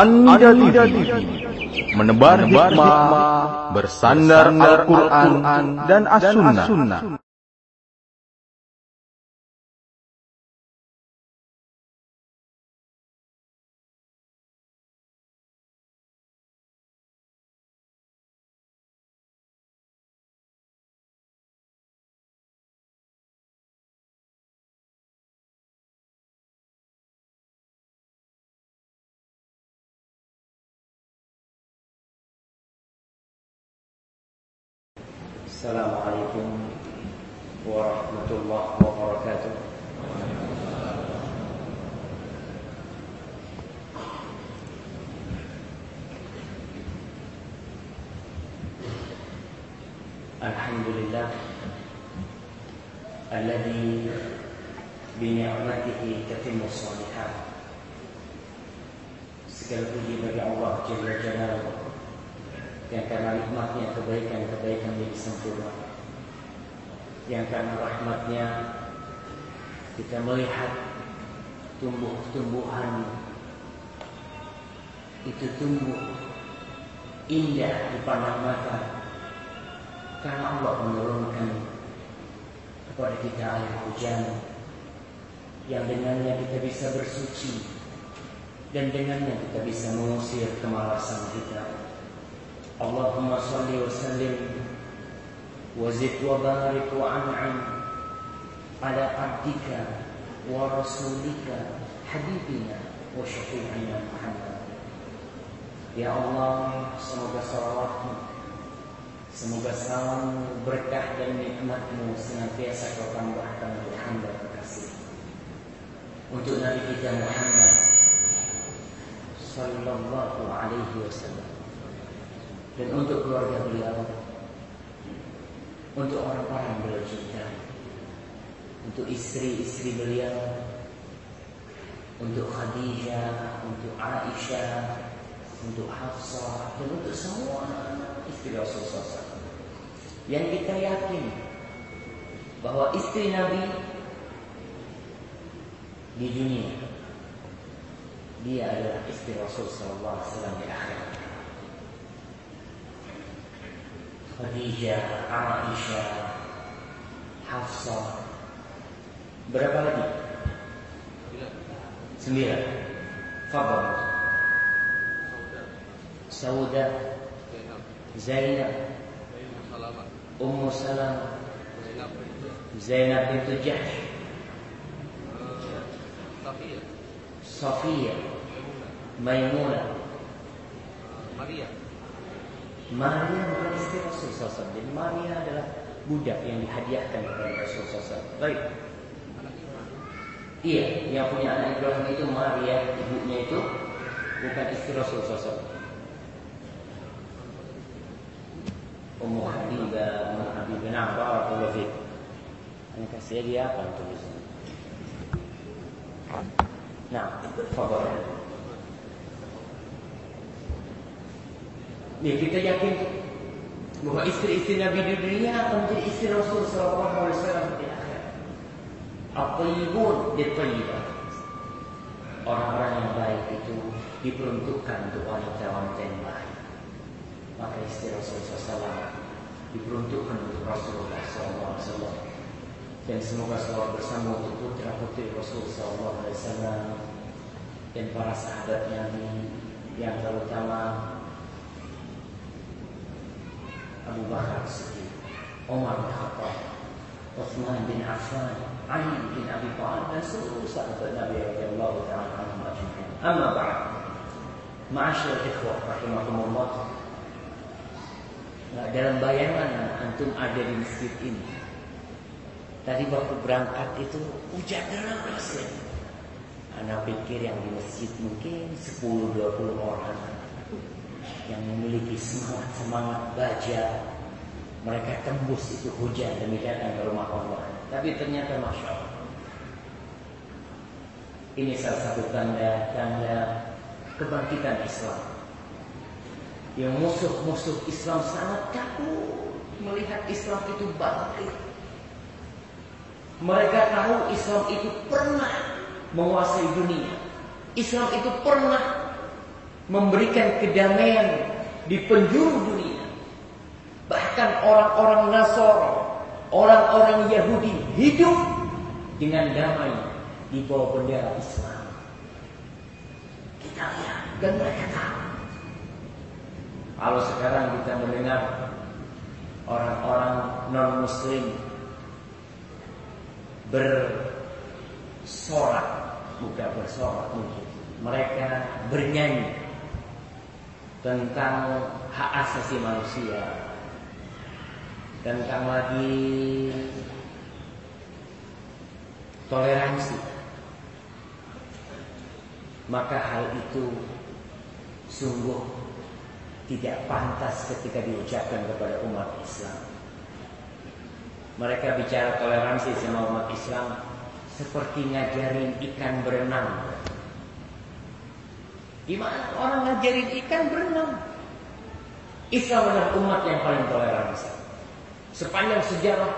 Anda TV menebar hikmah bersandar Al-Quran dan As-Sunnah. indah di pandang mata karena Allah menurunkan kepada kita air hujan yang dengannya kita bisa bersuci dan dengannya kita bisa mengusir kemalasan kita. Allahumma salli wa sallim wa zid wa barik wa an'am ala abdika wa rasulika habibina wa syafi'ina Muhammad Ya Allah, semoga salawatmu, semoga salam berkah dan nikmatmu senantiasa kau tambahkan untuk hamba kekasih. Untuk Nabi kita Muhammad Sallallahu alaihi wasallam dan untuk keluarga beliau, untuk orang-orang beliau cintai, untuk istri-istri beliau, untuk Khadijah, untuk Aisyah, untuk Hafsah, dan untuk semua istri Rasulullah SAW. Yang kita yakin bahwa istri Nabi di dunia dia adalah istri Rasulullah SAW di akhirat. Khadijah, Aisyah, Hafsah. Berapa lagi? Sembilan. Fadal. Sauda. Zainab. Ummu Salam. Zainab bintu Jahsh. Safiyah. Maimunah. Maria. Maria bukan istri Rasul SAW. Jadi Maria adalah budak yang dihadiahkan kepada Rasul SAW. Baik. Iya, yang punya anak Ibrahim itu Maria, ibunya itu bukan istri Rasul SAW. Ummu Habibah, Ummu Habibah, nah, barakallahu fiik. Ini kasih dia apa tulisannya? Nah, fadal. Ya kita yakin bahwa istri-istri Nabi di dunia akan menjadi istri Rasul Sallallahu Alaihi Wasallam di akhirat. Orang-orang yang baik itu diperuntukkan untuk wanita-wanita yang baik. Maka istri Rasul SAW diperuntukkan untuk Rasulullah SAW. Dan semoga selalu bersama untuk putra putri Rasul SAW dan para sahabatnya yang terutama Abu Bakar Siddiq, Umar bin Khattab, Utsman bin Affan, Ali bin Abi Thalib dan seluruh sahabat Nabi radhiyallahu taala anhum ajma'in. Amma ba'd. Ma'asyiral ikhwah rahimakumullah. Nah, dalam bayangan antum ada di masjid ini. Tadi waktu berangkat itu hujan deras ya. Anak pikir yang di masjid mungkin 10-20 orang yang memiliki semangat semangat baca mereka tembus itu hujan demi datang ke rumah Allah tapi ternyata masya Allah ini salah satu tanda tanda kebangkitan Islam yang musuh-musuh Islam sangat takut melihat Islam itu bangkit mereka tahu Islam itu pernah menguasai dunia Islam itu pernah memberikan kedamaian di penjuru dunia. Bahkan orang-orang Nasara, orang-orang Yahudi hidup dengan damai di bawah bendera Islam. Kita lihat dan mereka tahu. Kalau sekarang kita mendengar orang-orang non-muslim bersorak, bukan bersorak mungkin. Mereka bernyanyi tentang hak asasi manusia, tentang lagi toleransi. Maka hal itu sungguh tidak pantas ketika diucapkan kepada umat Islam. Mereka bicara toleransi sama umat Islam seperti ngajarin ikan berenang. Gimana orang ngajarin ikan berenang? Islam adalah umat yang paling toleransi. Sepanjang sejarah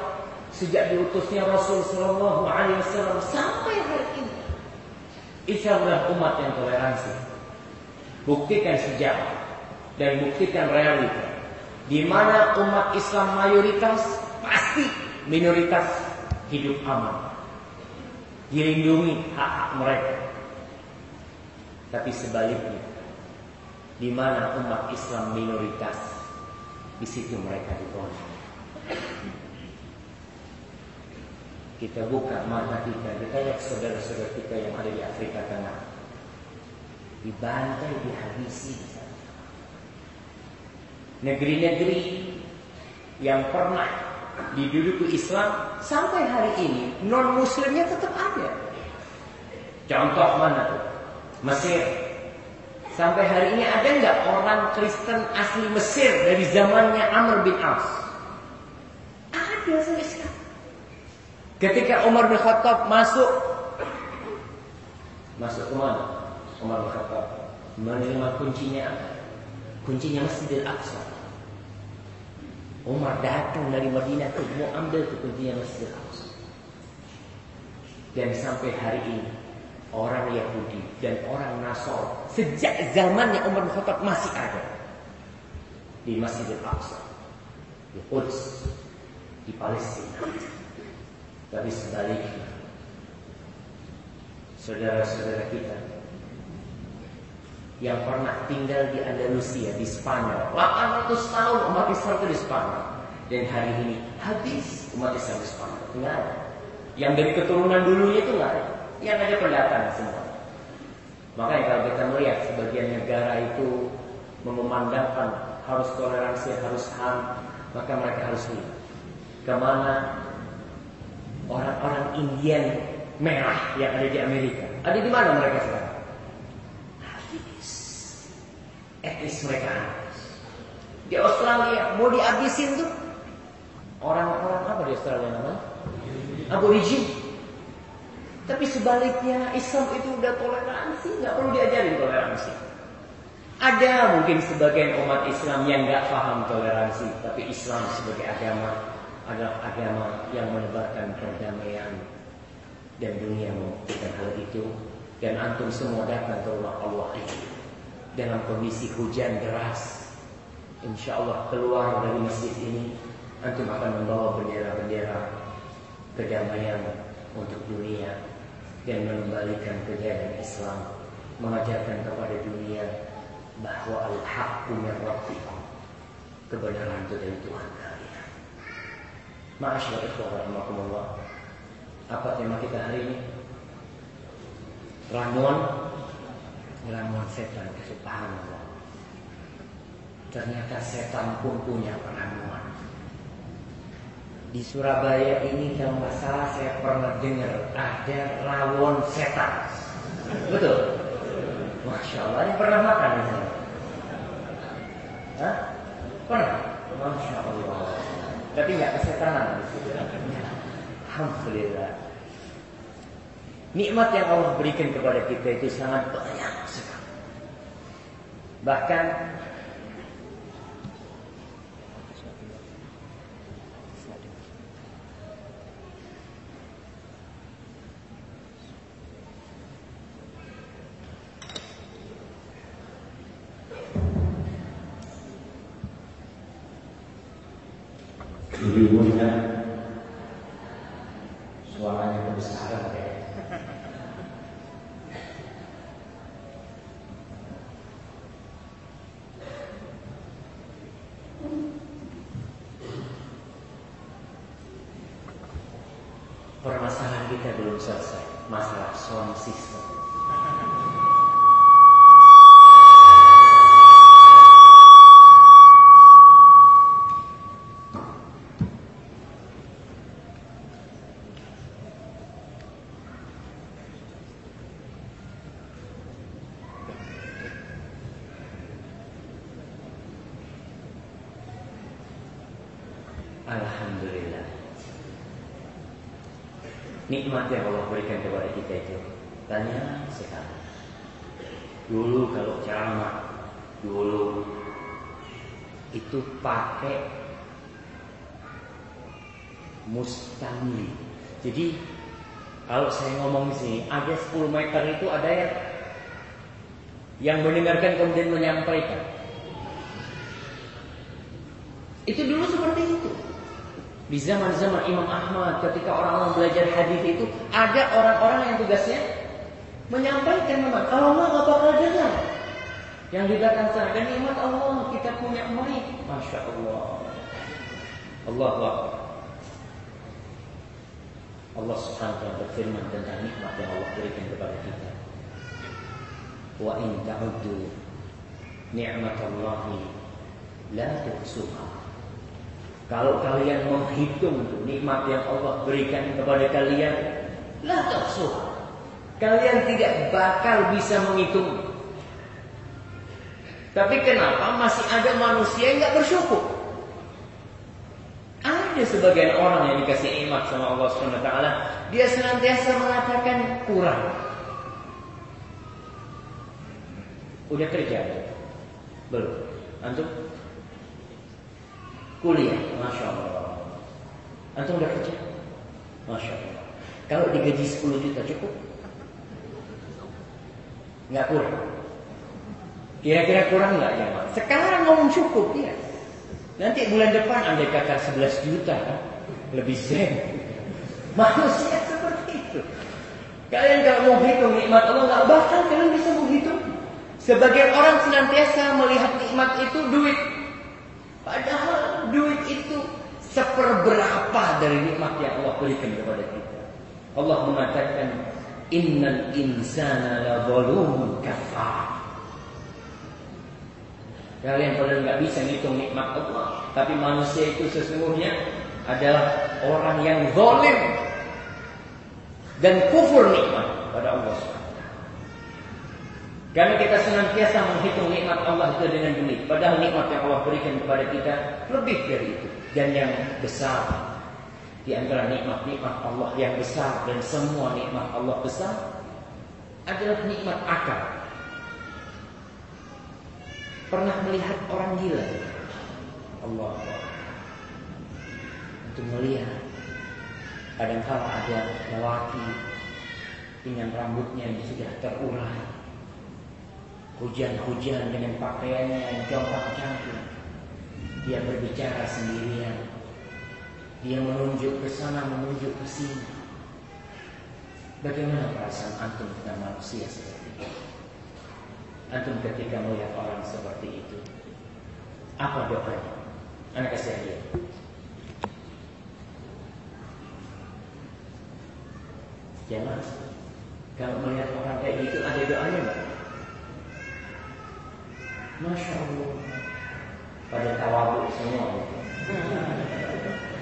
sejak diutusnya Rasul Shallallahu Alaihi Wasallam sampai hari ini, Islam adalah umat yang toleransi. Buktikan sejarah dan buktikan realita. Di mana umat Islam mayoritas pasti minoritas hidup aman. Dilindungi hak-hak mereka. Tapi sebaliknya, di mana umat Islam minoritas, di situ mereka dibunuh. Kita buka mata kita, kita lihat saudara-saudara kita yang ada di Afrika Tengah. Dibantai, dihabisi Negeri-negeri yang pernah diduduki Islam sampai hari ini non muslimnya tetap ada. Contoh mana tuh? Mesir. Sampai hari ini ada nggak orang Kristen asli Mesir dari zamannya Amr bin As? Ada sampai sekarang. Ketika Umar bin Khattab masuk masuk ke mana? Umar bin Khattab menerima kuncinya Kuncinya Masjidil Aqsa. Umar datang dari Madinah tuh mau ambil tuh kuncinya Masjidil Aqsa. Dan sampai hari ini orang Yahudi dan orang Nasr sejak zamannya Umar bin Khattab masih ada di Masjidil Aqsa, di Quds, di Palestina. Tapi sebaliknya, saudara-saudara kita yang pernah tinggal di Andalusia, di Spanyol. 800 tahun umat Islam itu di Spanyol. Dan hari ini habis umat Islam di Spanyol. Ada. Yang dari keturunan dulunya itu nggak ada. Yang ada pendatang semua. Makanya kalau kita melihat sebagian negara itu memandangkan harus toleransi, harus HAM, maka mereka harus lihat ke mana orang-orang Indian merah yang ada di Amerika. Ada di mana mereka sekarang? Etnis mereka. Di Australia mau dihabisin tuh orang-orang apa di Australia namanya? Aborigin. Tapi sebaliknya Islam itu udah toleransi, nggak perlu diajarin toleransi. Ada mungkin sebagian umat Islam yang nggak paham toleransi, tapi Islam sebagai agama adalah agama yang menebarkan perdamaian dan dunia membuktikan hal itu dan antum semua datang ke rumah Allah itu dalam kondisi hujan deras. Insya Allah keluar dari masjid ini antum akan membawa bendera-bendera kedamaian untuk dunia dan mengembalikan kejayaan Islam, mengajarkan kepada dunia bahwa al-haqqu min rabbikum. Kebenaran itu dari Tuhan kalian. Ma'asyar ikhwah rahimakumullah. Apa tema kita hari ini? Ramuan ramuan setan subhanallah ternyata setan pun punya ramuan di Surabaya ini kalau nggak salah saya pernah dengar ada rawon setan. Betul? Masya Allah ini pernah makan di Hah? pernah? Masya Allah. Tapi nggak kesetanan. Alhamdulillah. Nikmat yang Allah berikan kepada kita itu sangat banyak. Bahkan Ibu-ibunya suaranya kebesaran kayak. Permasalahan kita belum selesai Masalah sound system Alhamdulillah Nikmat yang Allah berikan kepada kita itu. Banyak sekali Dulu kalau ceramah Dulu Itu pakai Mustamli Jadi Kalau saya ngomong di sini Ada 10 meter itu ada yang Yang mendengarkan kemudian menyampaikan Itu dulu seperti itu di zaman-zaman Imam Ahmad ketika orang-orang belajar hadis itu ada orang-orang yang tugasnya menyampaikan memang kalau enggak nggak bakal dengar. Yang sana dan nikmat Allah kita punya mic, masya Allah. Allah Akbar. Allah Subhanahu wa taala berfirman tentang nikmat yang Allah berikan kepada kita. Wa in ta'uddu ni'matallahi la tuhsuha. Kalau kalian menghitung nikmat yang Allah berikan kepada kalian, la tahsuh. Kalian tidak bakal bisa menghitung. Tapi kenapa masih ada manusia yang nggak bersyukur? Ada sebagian orang yang dikasih nikmat sama Allah Subhanahu wa taala, dia senantiasa mengatakan kurang. Udah kerja? Belum. Antum Kuliah, Masya Allah. Antum udah kerja? Masya Allah. Kalau digaji 10 juta cukup? Nggak kurang. Kira-kira kurang nggak ya Sekarang ngomong cukup ya Nanti bulan depan andai kata 11 juta kan? Lebih zen. Manusia seperti itu. Kalian kalau mau hitung nikmat Allah nggak? Bakal kalian bisa menghitung. Sebagian orang senantiasa melihat nikmat itu duit. Padahal duit itu seperberapa dari nikmat yang Allah berikan kepada kita. Allah mengatakan innal insana la zalumun kafar. Kalian pada nggak bisa ngitung nikmat Allah, tapi manusia itu sesungguhnya adalah orang yang zalim dan kufur nikmat pada Allah karena kita senantiasa menghitung nikmat Allah itu dengan duit. Padahal nikmat yang Allah berikan kepada kita lebih dari itu. Dan yang besar. Di antara nikmat-nikmat Allah yang besar. Dan semua nikmat Allah besar. Adalah nikmat akal. Pernah melihat orang gila? Allah Untuk melihat. Kadangkala ada lelaki dengan rambutnya yang sudah terurai Hujan-hujan dengan pakaiannya yang jongkak cantik. Dia berbicara sendirian. Dia menunjuk ke sana, menunjuk ke sini. Bagaimana perasaan antum tentang manusia seperti itu? Antum ketika melihat orang seperti itu, apa doanya? Anak kasih hadiah. Jangan kalau melihat orang kayak gitu ada doanya enggak? Masya Allah Pada tawabu semua.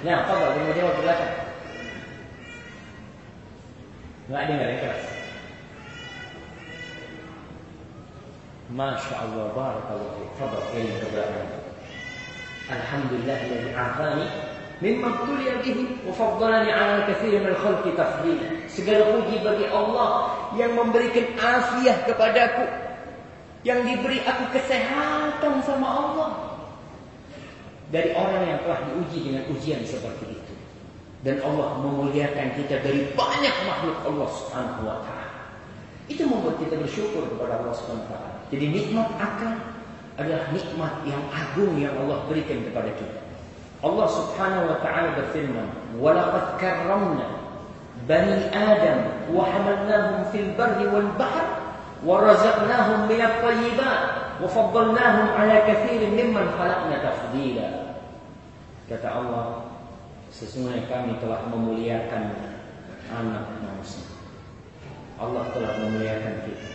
Nah, apa gak mau jawab belakang? Nggak dengar yang keras Masya Allah Barakallahu Fadal ini ke Alhamdulillah Yang afani Mimma tuliya bihi Wafaddalani ala kathir min khalqi tafdil Segala puji bagi Allah Yang memberikan afiah kepadaku yang diberi aku kesehatan sama Allah. Dari orang yang telah diuji dengan ujian seperti itu. Dan Allah memuliakan kita dari banyak makhluk Allah Subhanahu wa taala. Itu membuat kita bersyukur kepada Allah Subhanahu wa taala. Jadi nikmat akal adalah nikmat yang agung yang Allah berikan kepada kita. Allah Subhanahu wa taala berfirman, "Wa laqad karramna bani Adam wa hamalnahum fil barri wal min at-tayyibat wa faddalnahum ala katsirin mimman khalaqna tafdila." Kata Allah, sesungguhnya kami telah memuliakan anak manusia. Allah telah memuliakan kita.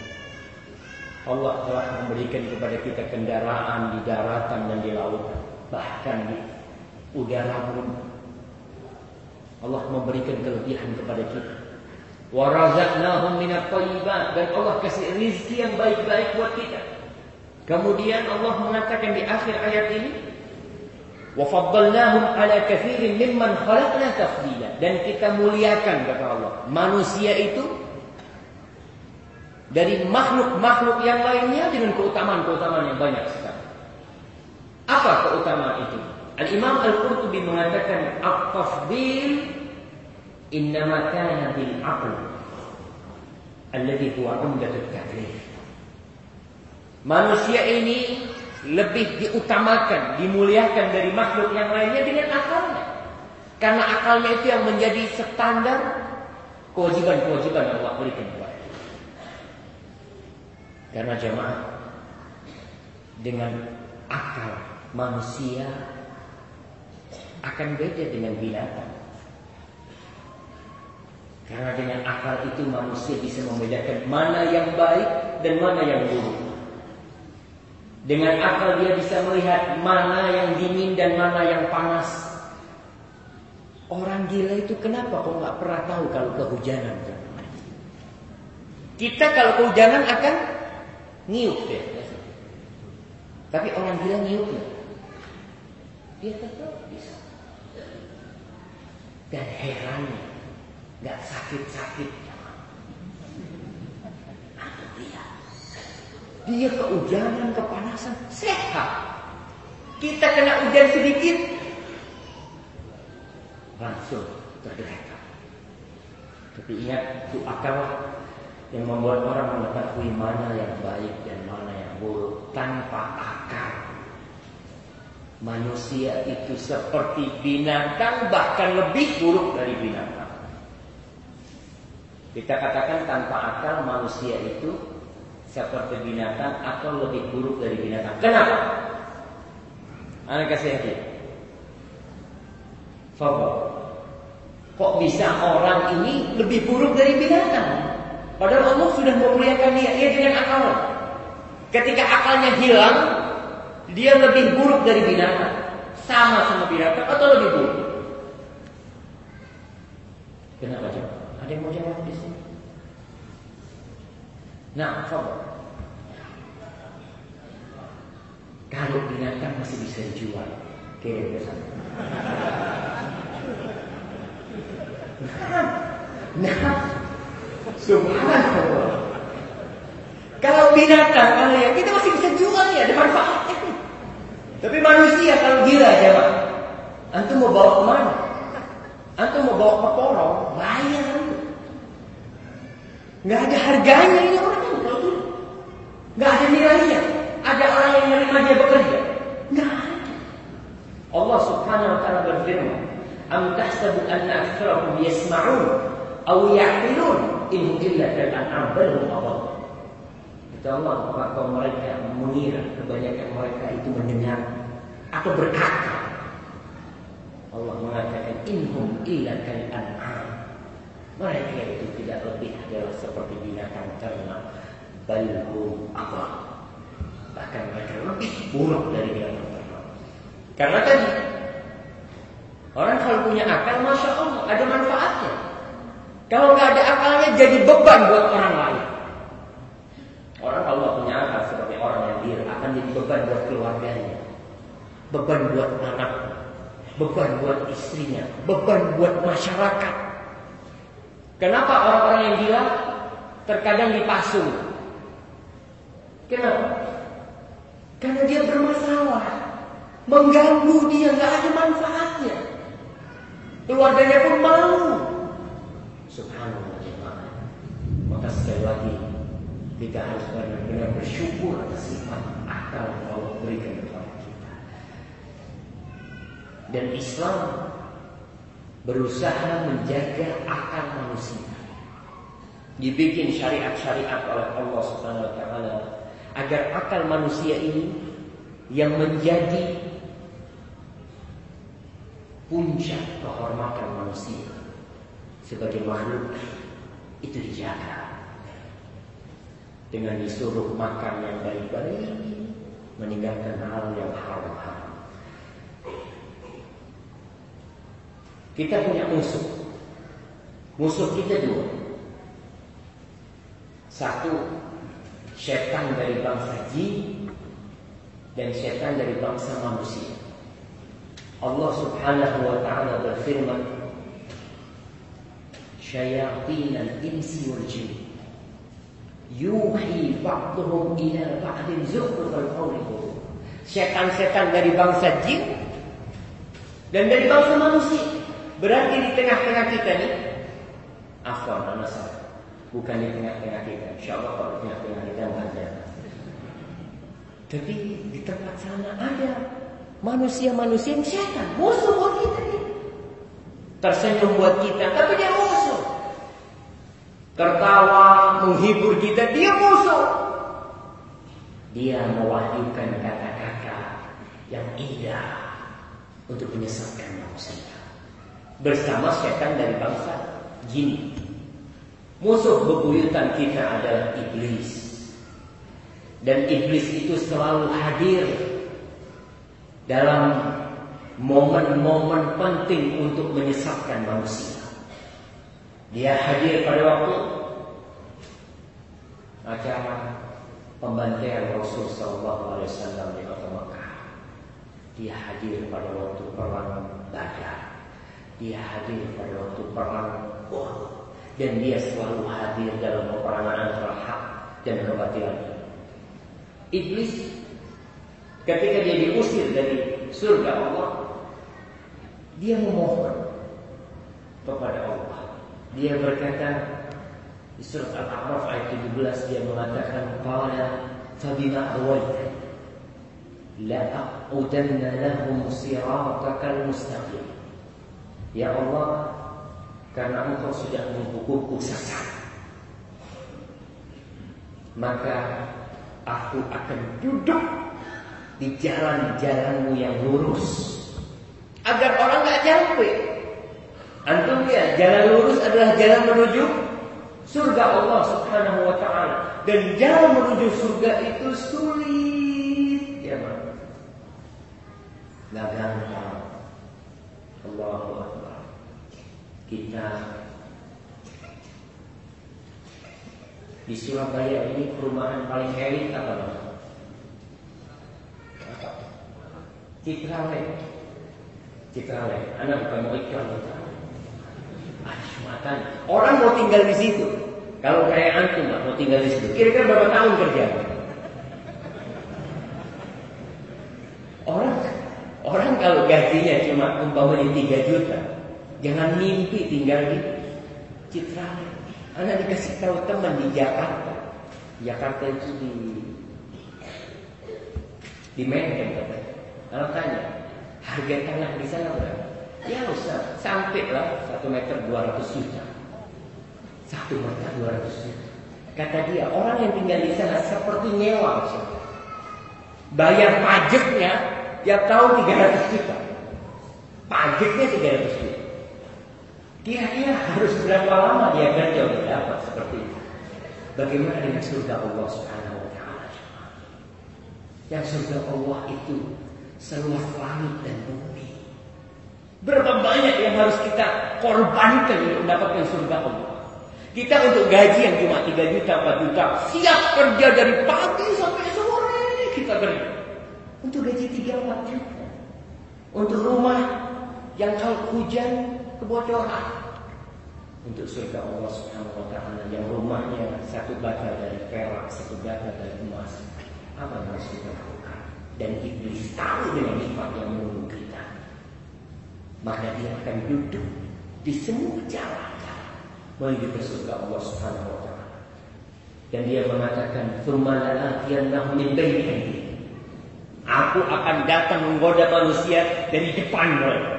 Allah telah memberikan kepada kita kendaraan di daratan dan di lautan, bahkan di udara pun. Allah memberikan kelebihan kepada kita. Wa razaqnahum minat thayyibat dan Allah kasih rizki yang baik-baik buat kita. Kemudian Allah mengatakan di akhir ayat ini, wa faddalnahum ala katsirin mimman khalaqna tafdila dan kita muliakan kata Allah. Manusia itu dari makhluk-makhluk yang lainnya dengan keutamaan-keutamaan yang banyak sekali. Apa keutamaan itu? Al-Imam Al-Qurtubi mengatakan at-tafdil kana bil aql alladhi huwa umdatut taklif. Manusia ini lebih diutamakan, dimuliakan dari makhluk yang lainnya dengan akalnya. Karena akalnya itu yang menjadi standar kewajiban-kewajiban Allah berikan kepada karena jemaah dengan akal manusia akan beda dengan binatang. Karena dengan akal itu manusia bisa membedakan mana yang baik dan mana yang buruk. Dengan akal dia bisa melihat mana yang dingin dan mana yang panas. Orang gila itu kenapa kok nggak pernah tahu kalau kehujanan? Kita kalau kehujanan akan niup dia. Tapi orang gila niup Dia tetap bisa. Dan herannya nggak sakit-sakit. Dia, dia kehujanan, kepanasan, sehat. Kita kena hujan sedikit, langsung tergeletak. Tapi ingat, itu akal yang membuat orang mengetahui mana yang baik dan mana yang buruk tanpa akal. Manusia itu seperti binatang bahkan lebih buruk dari binatang. Kita katakan tanpa akal manusia itu seperti binatang atau lebih buruk dari binatang. Kenapa? Anda kasih hati. Kok bisa orang ini lebih buruk dari binatang? Padahal Allah sudah memuliakan dia, dia dengan akal. Ketika akalnya hilang, dia lebih buruk dari binatang. Sama sama binatang atau lebih buruk? Kenapa jawab? Ada yang mau jawab di sini? Nah, coba. Kalau binatang masih bisa dijual, kirim ke sana. Nah, nah, subhanallah. Kalau binatang, kalau ya kita masih bisa jual ya, ada manfaatnya. Tapi manusia kalau gila jawab, antum mau bawa ke mana? Antum mau bawa ke porong, bayar. Nggak ada harganya ini orang ini kalau gitu. Nggak ada nilainya. Ada orang yang menerima dia bekerja. Nggak ada. Allah Subhanahu wa taala berfirman, "Am tahsabu anna aktsarahum yasma'un aw ya'qilun in illa kal an'am bal hum adall." Kata Allah, maka mereka mengira kebanyakan mereka itu mendengar atau berkata. Allah mengatakan inhum illa kal an'am. Mereka itu tidak lebih adalah seperti binatang ternak, balhum apa? Bahkan mereka lebih buruk dari binatang ternak. Karena tadi orang kalau punya akal, masya Allah ada manfaatnya. Kalau nggak ada akalnya jadi beban buat orang lain. Orang kalau nggak punya akal seperti orang yang dia akan jadi beban buat keluarganya, beban buat anak, beban buat istrinya, beban buat masyarakat. Kenapa orang-orang yang gila terkadang dipasung? Kenapa? Karena dia bermasalah, mengganggu dia nggak ada manfaatnya. Keluarganya pun malu. Subhanallah. Maka sekali lagi kita harus benar-benar bersyukur atas sifat akal Allah berikan kepada kita. Dan Islam berusaha menjaga akal manusia. Dibikin syariat-syariat oleh Allah Subhanahu wa taala agar akal manusia ini yang menjadi puncak kehormatan manusia sebagai makhluk itu dijaga dengan disuruh makan yang baik-baik meninggalkan hal yang haram-haram kita punya musuh. Musuh kita dua. Satu setan dari bangsa jin dan setan dari bangsa manusia. Allah Subhanahu wa taala berfirman Syayatin al-insi wal jin. Yuhi ba'dhum ila ba'din zukhrufal qawli Setan-setan dari bangsa jin dan dari bangsa manusia. Berarti di tengah-tengah kita nih Afwan, anak saya Bukan di tengah-tengah kita Insya Allah kalau di tengah-tengah kita ada Tapi di tempat sana ada manusia-manusia yang setan, musuh buat kita ini. Tersenyum buat kita, tapi dia musuh. Tertawa, menghibur kita, dia musuh. Dia mewahyukan kata-kata yang indah untuk menyesatkan manusia. Bersama setan dari bangsa jin. Musuh bebuyutan kita adalah iblis. Dan iblis itu selalu hadir dalam momen-momen penting untuk menyesatkan manusia. Dia hadir pada waktu acara pembantaian Rasul Sallallahu Alaihi Wasallam di kota Mekah. Dia hadir pada waktu perang Badar. Dia hadir pada waktu perang Uhud. Dan dia selalu hadir dalam peperangan antara hak dan kebatilan. Iblis Ketika dia diusir dari surga Allah, dia memohon kepada Allah. Dia berkata di surat Al-A'raf ayat 17 dia mengatakan qala fabima awaita la aqudanna lahum siratakal mustaqim. Ya Allah, karena Engkau sudah menghukumku sesat, maka aku akan duduk di jalan-jalanmu yang lurus agar orang nggak capek. Antum ya, jalan lurus adalah jalan menuju surga Allah Subhanahu wa taala dan jalan menuju surga itu sulit ya Pak. Gak Akbar. Kita di Surabaya ini perumahan paling elit apa namanya? Citrale. Citrale. Anak bukan mau iklan Jumatan. Orang mau tinggal di situ. Kalau kayak antum mau tinggal di situ. Kira-kira berapa tahun kerja? Orang orang kalau gajinya cuma umpamanya 3 juta, jangan mimpi tinggal di Citrale. Anak dikasih tahu teman di Jakarta. Jakarta itu di di Menteng katanya. Kalau tanya, harga tanah di sana berapa? Ya Ustaz, sampai lah 1 meter 200 juta. 1 meter 200 juta. Kata dia, orang yang tinggal di sana seperti nyewa. Bayar pajaknya tiap tahun 300 juta. Pajaknya 300 juta. Kira-kira harus berapa lama dia kerja untuk dapat seperti itu? Bagaimana dengan surga Allah Subhanahu wa taala? Yang surga Allah itu seluas langit dan bumi. Berapa banyak yang harus kita korbankan untuk mendapatkan surga Allah? Kita untuk gaji yang cuma 3 juta, 4 juta, siap kerja dari pagi sampai sore kita kerja. Untuk gaji 3 4 juta. Untuk rumah yang kalau hujan kebocoran. Untuk surga Allah Subhanahu wa taala yang rumahnya satu bata dari perak, satu bata dari emas. Apa yang harus kita lakukan? Dan iblis tahu dengan nikmat yang menunggu kita. Maka dia akan duduk di semua jalan menuju ke surga Allah Subhanahu wa taala. Dan dia mengatakan, "Tsumma min Aku akan datang menggoda manusia dari depan mereka.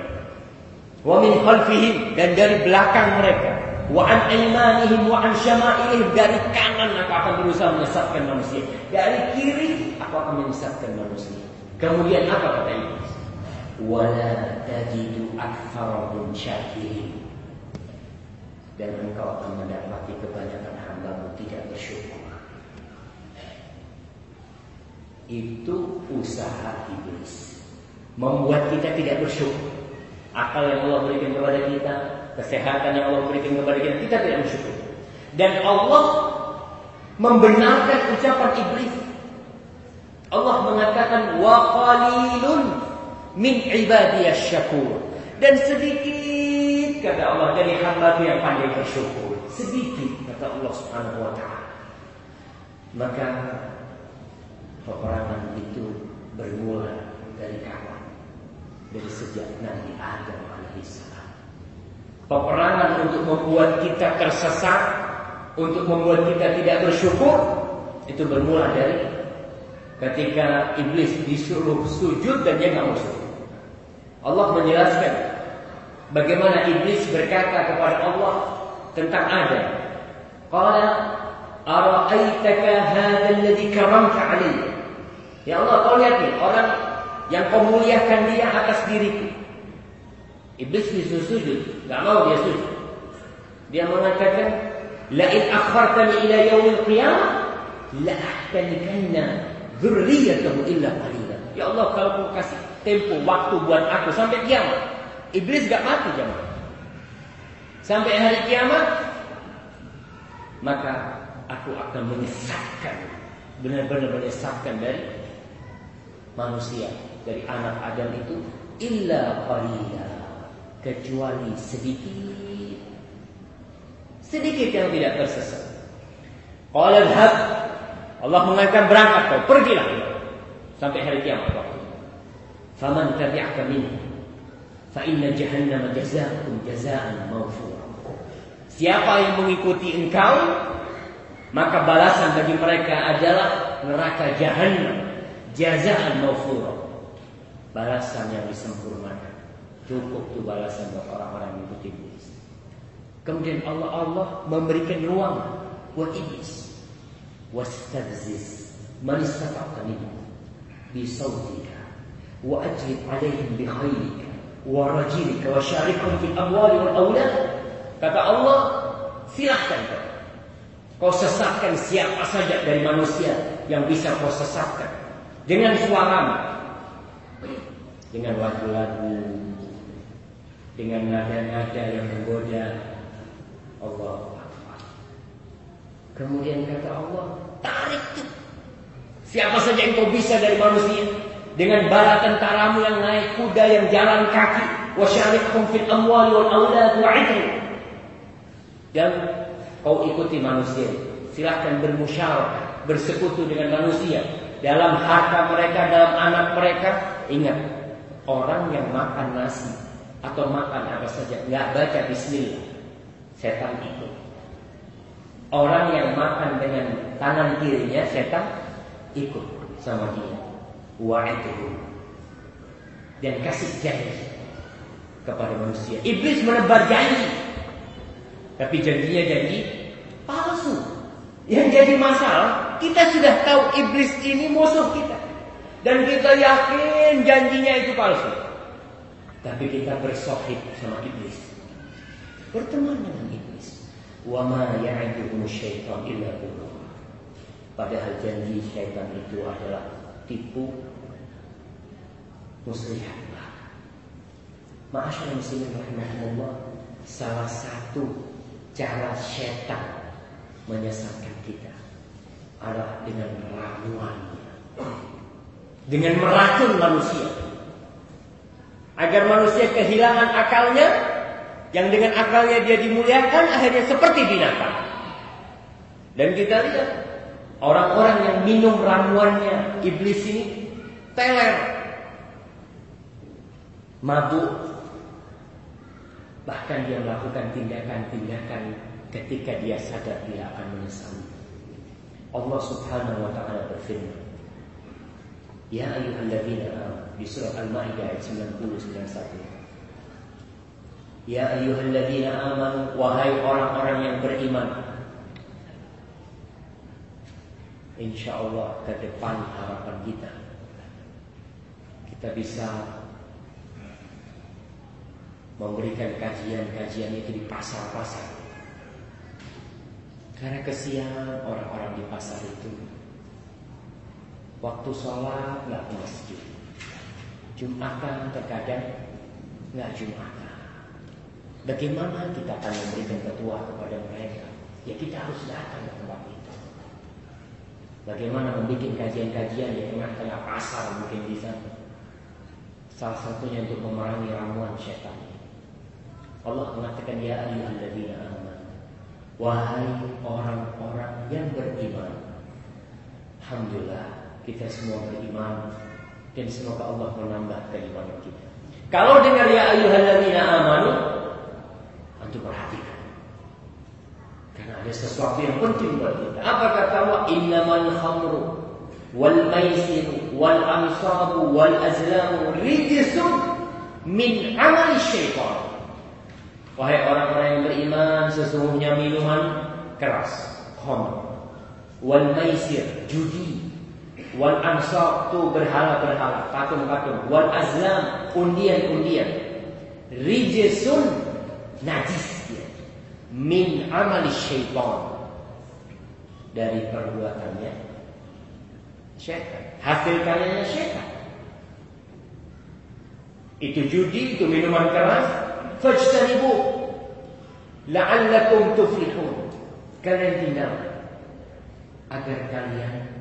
Wa min khalfihim dan dari belakang mereka. Wa an aymanihim wa an syama'ilihim dari kanan aku akan berusaha menyesatkan manusia. Dari kiri aku akan menyesatkan manusia. Kemudian apa kata Iblis? Wala tajidu aktsarahum syakirin. Dan engkau akan mendapati kebanyakan hambamu tidak bersyukur. Itu usaha iblis. Membuat kita tidak bersyukur. Akal yang Allah berikan kepada kita, kesehatan yang Allah berikan kepada kita, kita tidak bersyukur. Dan Allah membenarkan ucapan iblis. Allah mengatakan wa qalilun min ibadiyas syakur. Dan sedikit kata Allah dari hamba yang pandai bersyukur. Sedikit kata Allah Subhanahu wa taala. Maka Peperangan itu bermula dari kawan Dari sejak Nabi Adam alaihissalam Peperangan untuk membuat kita tersesat Untuk membuat kita tidak bersyukur Itu bermula dari Ketika iblis disuruh sujud dan dia nggak mau sujud. Allah menjelaskan Bagaimana iblis berkata kepada Allah Tentang Adam. Qala Ara'aitaka hadha alladhi karamta alayya? Ya Allah, kau lihat nih orang yang kau muliakan dia atas diriku. Iblis disuruh sujud, nggak mau dia sujud. Dia mengatakan, la in akhartani ila yaumil qiyamah, la ahtanikanna dzurriyyatahu illa qalila. Ya Allah, kalau kau kasih tempo waktu buat aku sampai kiamat, iblis gak mati jemaah. Sampai hari kiamat, maka aku akan menyesatkan, benar-benar menyesatkan dari manusia dari anak Adam itu illa qalila kecuali sedikit sedikit yang tidak tersesat. Qala dhab Allah mengatakan berangkat kau pergilah sampai hari kiamat waktu. Faman tabi'aka minhum fa inna jahannam jazaa'ukum jazaa'an mawfura. Siapa yang mengikuti engkau maka balasan bagi mereka adalah neraka jahanam jazaan maufura balasan yang disempurnakan. Cukup tuh balasan buat orang-orang yang mengikuti iblis. Kemudian Allah Allah memberikan ruang buat iblis. Wastadzis man istata'ta minhum bi wa ajlib alaihim bi khayrika wa rajilika wa syarikhum fil amwali wal kata Allah silahkan kau. Sesatkan siapa saja dari manusia yang bisa kau sesatkan. Dengan suara dengan lagu-lagu dengan nada-nada yang menggoda Allah Kemudian kata Allah, tarik tuh. Siapa saja yang kau bisa dari manusia dengan bala tentaramu yang naik kuda yang jalan kaki, wasyarikhum fil amwali wal aulad wa'idhu. Dan kau ikuti manusia. Silahkan bermusyawarah, bersekutu dengan manusia dalam harta mereka, dalam anak mereka. Ingat, orang yang makan nasi atau makan apa saja nggak baca Bismillah, setan ikut. Orang yang makan dengan tangan kirinya, setan ikut sama dia. itu dan kasih janji kepada manusia. Iblis menebar janji, tapi janjinya janji palsu. Yang jadi masalah, kita sudah tahu iblis ini musuh kita. Dan kita yakin janjinya itu palsu. Tapi kita bersohib sama iblis. Berteman dengan iblis. Wa ma ya'iduhum syaitan illa Padahal janji syaitan itu adalah tipu muslihat Ma'asyar muslimin rahimahullah Salah satu cara syaitan menyesatkan kita adalah dengan ramuan dengan meracun manusia. Agar manusia kehilangan akalnya yang dengan akalnya dia dimuliakan akhirnya seperti binatang. Dan kita lihat orang-orang yang minum ramuannya iblis ini teler. Mabuk. Bahkan dia melakukan tindakan-tindakan ketika dia sadar dia akan menyesali. Allah Subhanahu wa taala berfirman, Ya ayyuhalladzina amanu di surat Al-Maidah ayat 90 91. Ya ayyuhalladzina amanu wahai orang-orang yang beriman. Insya Allah ke depan harapan kita kita bisa memberikan kajian-kajian itu di pasar-pasar. Karena kesian orang-orang di pasar itu Waktu sholat nggak ke masjid. Jumatan terkadang nggak Jumatan. Bagaimana kita akan memberikan ketua kepada mereka? Ya kita harus datang ke tempat itu. Bagaimana membuat kajian-kajian di tengah-tengah pasar mungkin di sana? Salah satunya untuk memerangi ramuan syaitan. Allah mengatakan ya ayyuhalladzina amanu Wahai orang-orang yang beriman Alhamdulillah kita semua beriman. Dan semoga Allah menambah keimanan kita. Kalau dengar ya ayuhalladzina amanu Antum perhatikan. Karena ada sesuatu yang penting buat kita. Apa kata Allah? Innamal khamru Wal maisiru Wal amsabu Wal azlamu Rijisun Min amal syaitan. Wahai orang-orang yang beriman, sesungguhnya minuman keras, khamr, wal maisir, judi, wal ansab tu berhala-berhala, patung-patung, wal azlam, undian-undian, rijesun najis min amali syaitan. Dari perbuatannya syaitan, hasil karyanya syaitan. Itu judi, itu minuman keras, fajtanibu. La'allakum tuflihun. Kalian tinggal agar kalian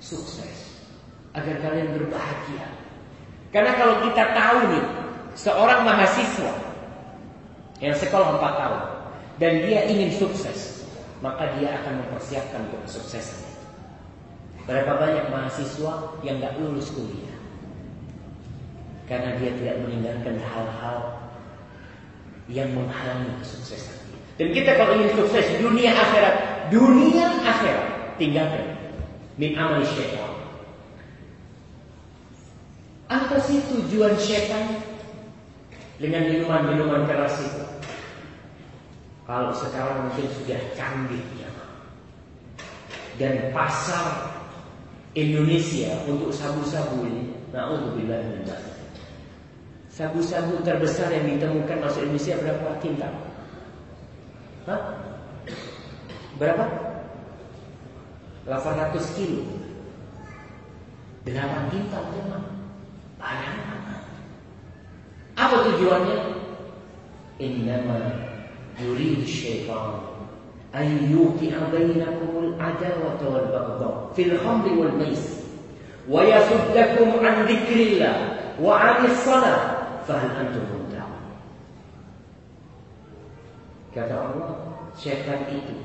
sukses, agar kalian berbahagia. Karena kalau kita tahu nih, seorang mahasiswa yang sekolah 4 tahun dan dia ingin sukses, maka dia akan mempersiapkan untuk kesuksesan. Berapa banyak mahasiswa yang nggak lulus kuliah karena dia tidak meninggalkan hal-hal yang menghalangi kesuksesan Dan kita kalau ingin sukses dunia akhirat, dunia akhirat tinggalkan min amal syaitan. Apa sih tujuan syaitan dengan minuman-minuman keras itu? Kalau sekarang mungkin sudah canggih ya. Dan pasar Indonesia untuk sabu-sabu ini, naudzubillah min Sabu-sabu terbesar yang ditemukan masuk Indonesia berapa kintal? Hah? Berapa? 800 kilo. 8 kintal teman Bayangkan Apa tujuannya? Innama yurid syaitan an yuqi'a bainakum al-adawata wal baghdha fil khamri wal maisir wa yasuddakum an dzikrillah wa 'anis salat Fahal antum muntahun Kata Allah Syaitan itu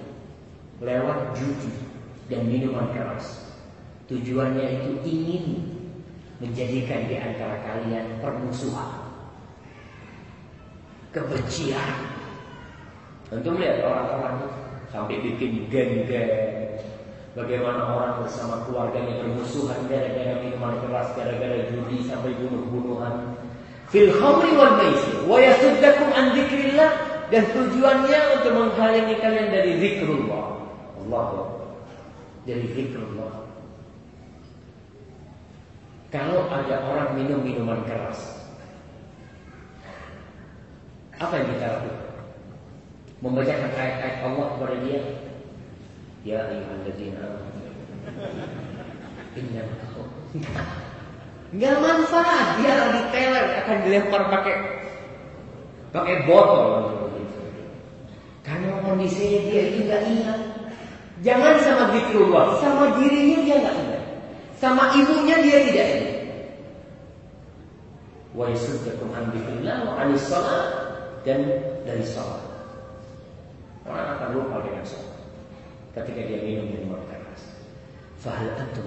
Lewat judi dan minuman keras. Tujuannya itu ingin Menjadikan di antara kalian Permusuhan Kebencian. Untuk melihat orang-orang Sampai bikin geng-geng Bagaimana orang bersama keluarganya bermusuhan gara-gara minuman keras, gara-gara judi sampai bunuh-bunuhan. Fil khamri wal maisir wa yasuddakum an dzikrillah dan tujuannya untuk menghalangi kalian dari zikrullah. Allah dari zikrullah. Kalau ada orang minum minuman keras, apa yang kita lakukan? Membacakan ayat-ayat Allah kepada dia. Ya ayyuhalladzina amanu. Inna Nggak manfaat, dia lagi teler akan dilempar pakai pakai botol. Karena kondisinya dia nggak ingat. Jangan sama zikrullah, sama dirinya dia nggak ingat. Sama ibunya dia tidak ingat. Wa yasuddakum an wa anis dan dari salat. Orang akan lupa dengan salat ketika dia minum minuman keras. Fahal antum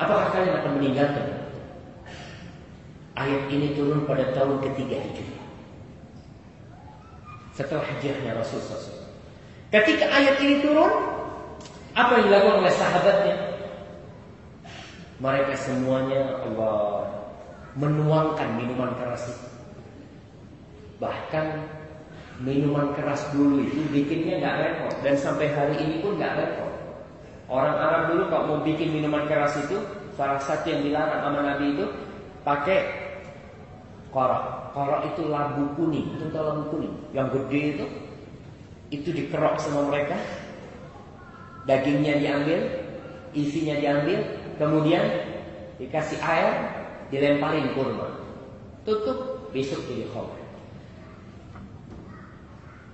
Apakah kalian akan meninggalkan Ayat ini turun pada tahun ketiga Hijriah. Setelah hijrahnya Rasul SAW. Ketika ayat ini turun, apa yang dilakukan oleh sahabatnya? Mereka semuanya Allah menuangkan minuman keras itu. Bahkan minuman keras dulu itu bikinnya nggak repot dan sampai hari ini pun nggak repot. Orang Arab dulu kalau mau bikin minuman keras itu salah satu yang dilarang sama Nabi itu pakai korok. Korok itu labu kuning, itu labu kuning yang gede itu itu dikerok sama mereka. Dagingnya diambil, isinya diambil, kemudian dikasih air, dilemparin kurma. Tutup, besok jadi khamr.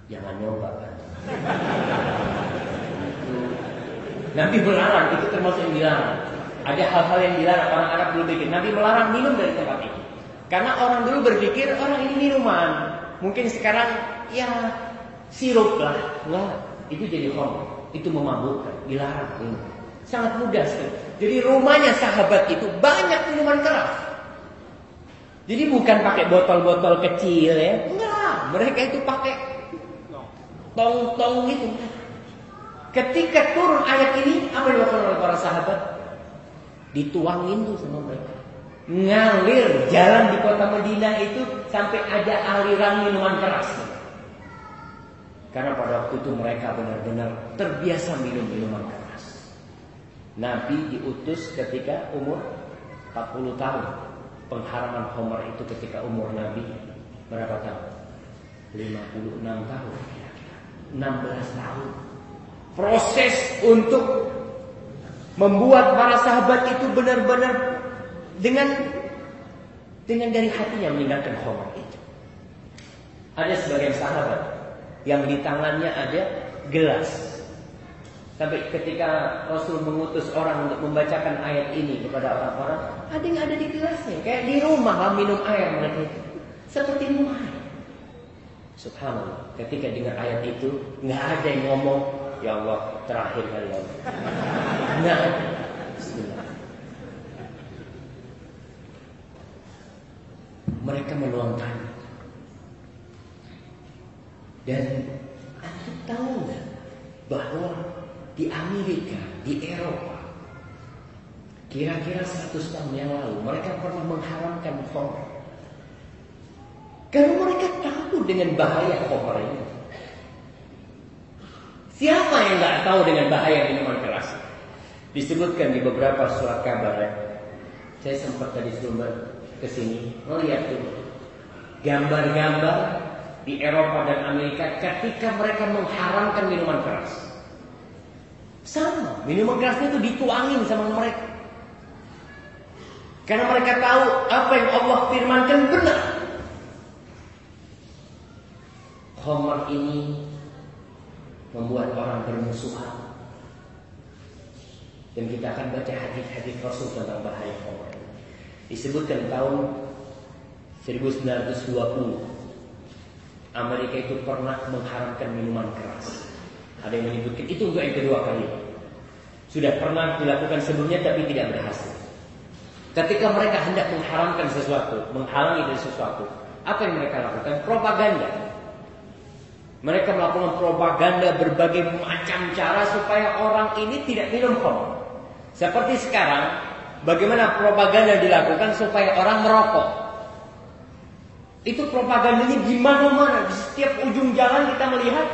Jangan nyoba kan. Nabi melarang, itu termasuk yang dilarang. Ada hal-hal yang dilarang orang Arab dulu bikin. Nabi melarang minum dari tempat ini. Karena orang dulu berpikir orang ini minuman. Mungkin sekarang ya sirup lah. Enggak, itu jadi khamr. Itu memabukkan, dilarang ini. Sangat mudah sekali. Jadi rumahnya sahabat itu banyak minuman keras. Jadi bukan pakai botol-botol kecil ya. Enggak, mereka itu pakai tong-tong itu. Ketika turun ayat ini, apa yang dilakukan oleh para sahabat? Dituangin tuh sama mereka. Ngalir jalan di kota Madinah itu sampai ada aliran minuman keras. Karena pada waktu itu mereka benar-benar terbiasa minum minuman keras. Nabi diutus ketika umur 40 tahun. Pengharaman Homer itu ketika umur Nabi berapa tahun? 56 tahun. 16 tahun proses untuk membuat para sahabat itu benar-benar dengan dengan dari hatinya meninggalkan khamr itu. Ada sebagian sahabat yang di tangannya ada gelas. Sampai ketika Rasul mengutus orang untuk membacakan ayat ini kepada orang-orang, ada yang ada di gelasnya. Kayak di rumah lah minum air mereka itu. Seperti air. Subhanallah. Ketika dengar ayat itu, nggak ada yang ngomong, Ya Allah, terakhir ya Allah. Nah. Mereka meluangkan. Dan Anda tahu nggak bahwa di Amerika, di Eropa, kira-kira 100 tahun yang lalu mereka pernah mengharamkan khamr. Karena mereka tahu dengan bahaya khamr ini. Siapa yang nggak tahu dengan bahaya minuman keras? Disebutkan di beberapa surat kabar. Ya. Saya sempat tadi sebelum ke sini melihat tuh gambar-gambar di Eropa dan Amerika ketika mereka mengharamkan minuman keras. Sama, minuman kerasnya itu dituangin sama mereka. Karena mereka tahu apa yang Allah firmankan benar. Homer ini membuat orang bermusuhan. Dan kita akan baca hadis-hadis Rasul tentang bahaya khamr. Disebutkan tahun 1920 Amerika itu pernah mengharamkan minuman keras. Ada yang menyebutkan itu untuk yang kedua kali. Sudah pernah dilakukan sebelumnya tapi tidak berhasil. Ketika mereka hendak mengharamkan sesuatu, menghalangi dari sesuatu, apa yang mereka lakukan? Propaganda. Mereka melakukan propaganda berbagai macam cara supaya orang ini tidak minum khamr. Seperti sekarang, bagaimana propaganda dilakukan supaya orang merokok. Itu propagandanya di mana-mana, di setiap ujung jalan kita melihat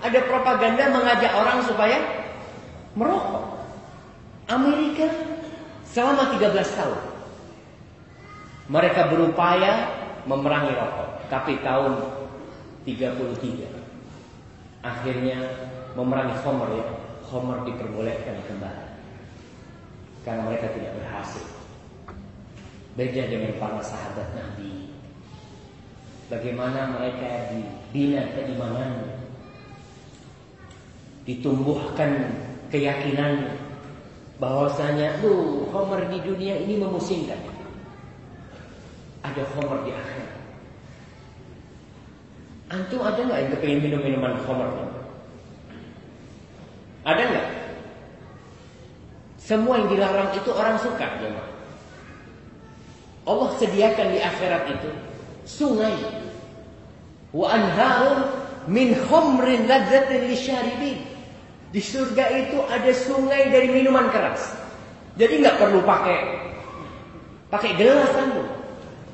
ada propaganda mengajak orang supaya merokok. Amerika selama 13 tahun mereka berupaya memerangi rokok, tapi tahun 33 akhirnya memerangi Homer ya. Homer diperbolehkan kembali karena mereka tidak berhasil. Beda dengan para sahabat Nabi. Bagaimana mereka dibina keimanannya. Ditumbuhkan keyakinan bahwasanya tuh Homer di dunia ini memusingkan. Ada Homer di akhirat. Antum ada nggak yang kepingin minum minuman Homer? Ada nggak? Semua yang dilarang itu orang suka, jemaah. Allah sediakan di akhirat itu sungai. Wa anharun min khamrin ladzatin lisyaribin. Di surga itu ada sungai dari minuman keras. Jadi nggak perlu pakai pakai gelas bu,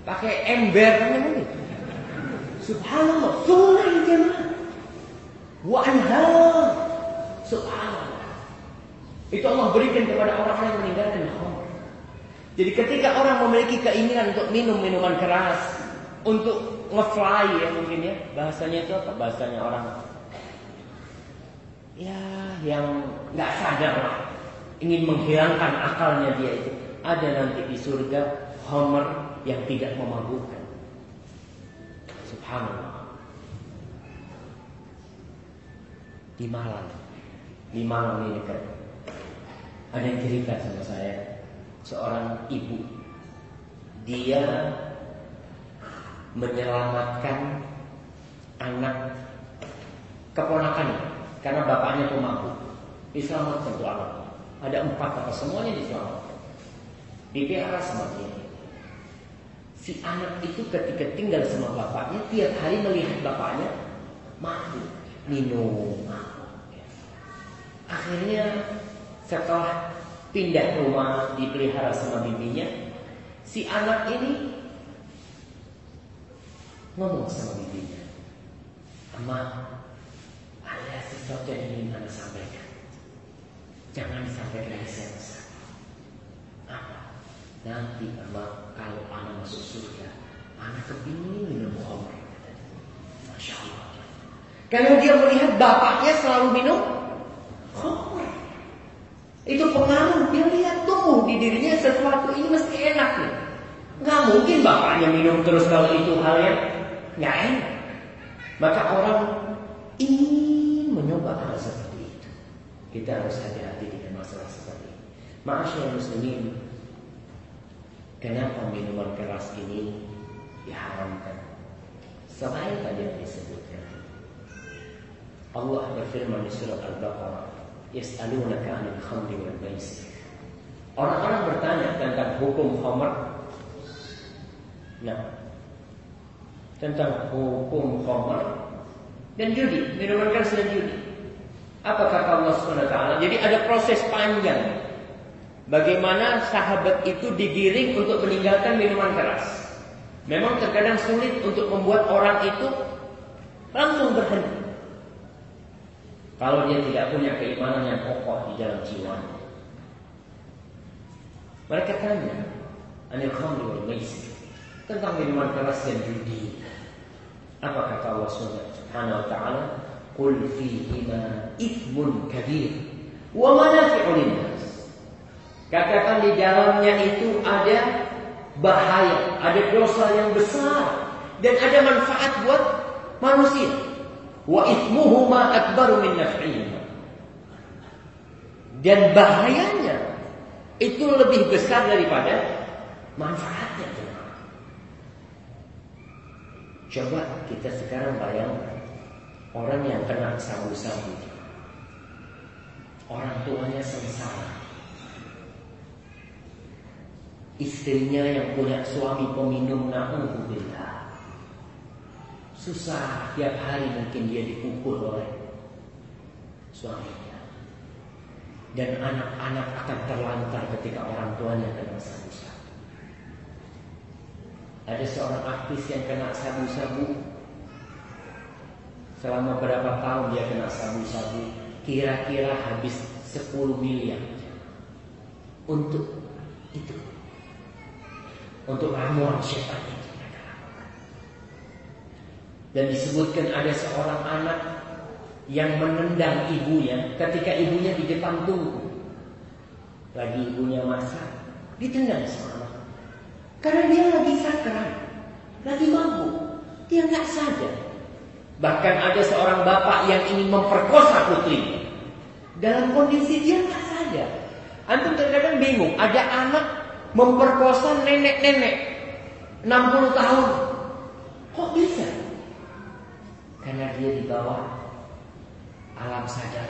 pakai ember mungkin. Subhanallah, sungai jemaah. Wa anhar. Subhanallah. Itu Allah berikan kepada orang-orang yang meninggalkan khamr. Jadi ketika orang memiliki keinginan untuk minum minuman keras, untuk ngefly ya mungkin ya, bahasanya itu apa? Bahasanya orang ya yang nggak sadar lah, ingin menghilangkan akalnya dia itu. Ada nanti di surga Homer yang tidak memabukkan. Subhanallah. Di Malang. Di Malang ini kan. Ada yang cerita sama saya. Seorang ibu. Dia menyelamatkan anak keponakannya karena bapaknya pemabuk. Diselamatkan tuh anak. Ada empat apa semuanya diselamatkan. Dipelihara sama dia. Si anak itu ketika tinggal sama bapaknya tiap hari melihat bapaknya mabuk, minum. Akhirnya setelah pindah rumah dipelihara sama bibinya, si anak ini ngomong sama bibinya, "Ama, ada sesuatu yang ingin anda sampaikan. Jangan disampaikan di saya Apa? Nanti ama kalau anak masuk surga, anak kepingin minum khamr. Masya Allah. Karena dia melihat bapaknya selalu minum khamr. Itu pengaruh. Dia lihat tumbuh di dirinya sesuatu ini mesti enak nih. Nggak mungkin bapaknya minum terus kalau itu hal yang nggak. Maka orang ingin mencoba hal seperti itu. Kita harus hati-hati dengan masalah seperti ini. Masyaallah muslimin, kenapa minuman keras ini diharamkan? Selain tadi yang disebutkan. Allah berfirman di surat Al-Baqarah, "Yas'alunaka 'anil khamri wal maisir." Orang-orang bertanya tentang hukum khamr. Nah, tentang hukum khamr dan judi, minuman keras dan judi. Apa kata Allah taala? Jadi ada proses panjang bagaimana sahabat itu digiring untuk meninggalkan minuman keras. Memang terkadang sulit untuk membuat orang itu langsung berhenti. Kalau dia tidak punya keimanan yang kokoh di dalam jiwanya. Mereka tanya, Anil khamri wal tentang minuman keras dan judi. Apa kata Allah Subhanahu wa taala? Qul fihima ithmun kabir wa manafi'u linnas. Katakan di dalamnya itu ada bahaya, ada dosa yang besar dan ada manfaat buat manusia. Wa ithmuhuma akbaru min naf'ihima. Dan bahayanya itu lebih besar daripada manfaatnya. Coba kita sekarang bayangkan orang yang kena sabu-sabu. Orang tuanya sengsara. Istrinya yang punya suami peminum na'udzubillah. Susah tiap hari mungkin dia dipukul oleh suaminya. Dan anak-anak akan terlantar ketika orang tuanya kena sabu-sabu. Ada seorang artis yang kena sabu-sabu. Selama berapa tahun dia kena sabu-sabu Kira-kira habis 10 miliar. Untuk itu. Untuk ramuan setan itu Dan disebutkan ada seorang anak Yang menendang ibunya Ketika ibunya di depan tunggu Lagi ibunya masak Ditendang anak karena dia lagi sakral, lagi mabuk, dia nggak sadar. Bahkan ada seorang bapak yang ingin memperkosa putri dalam kondisi dia nggak sadar. Antum terkadang bingung, ada anak memperkosa nenek-nenek 60 tahun. Kok bisa? Karena dia di bawah alam sadar,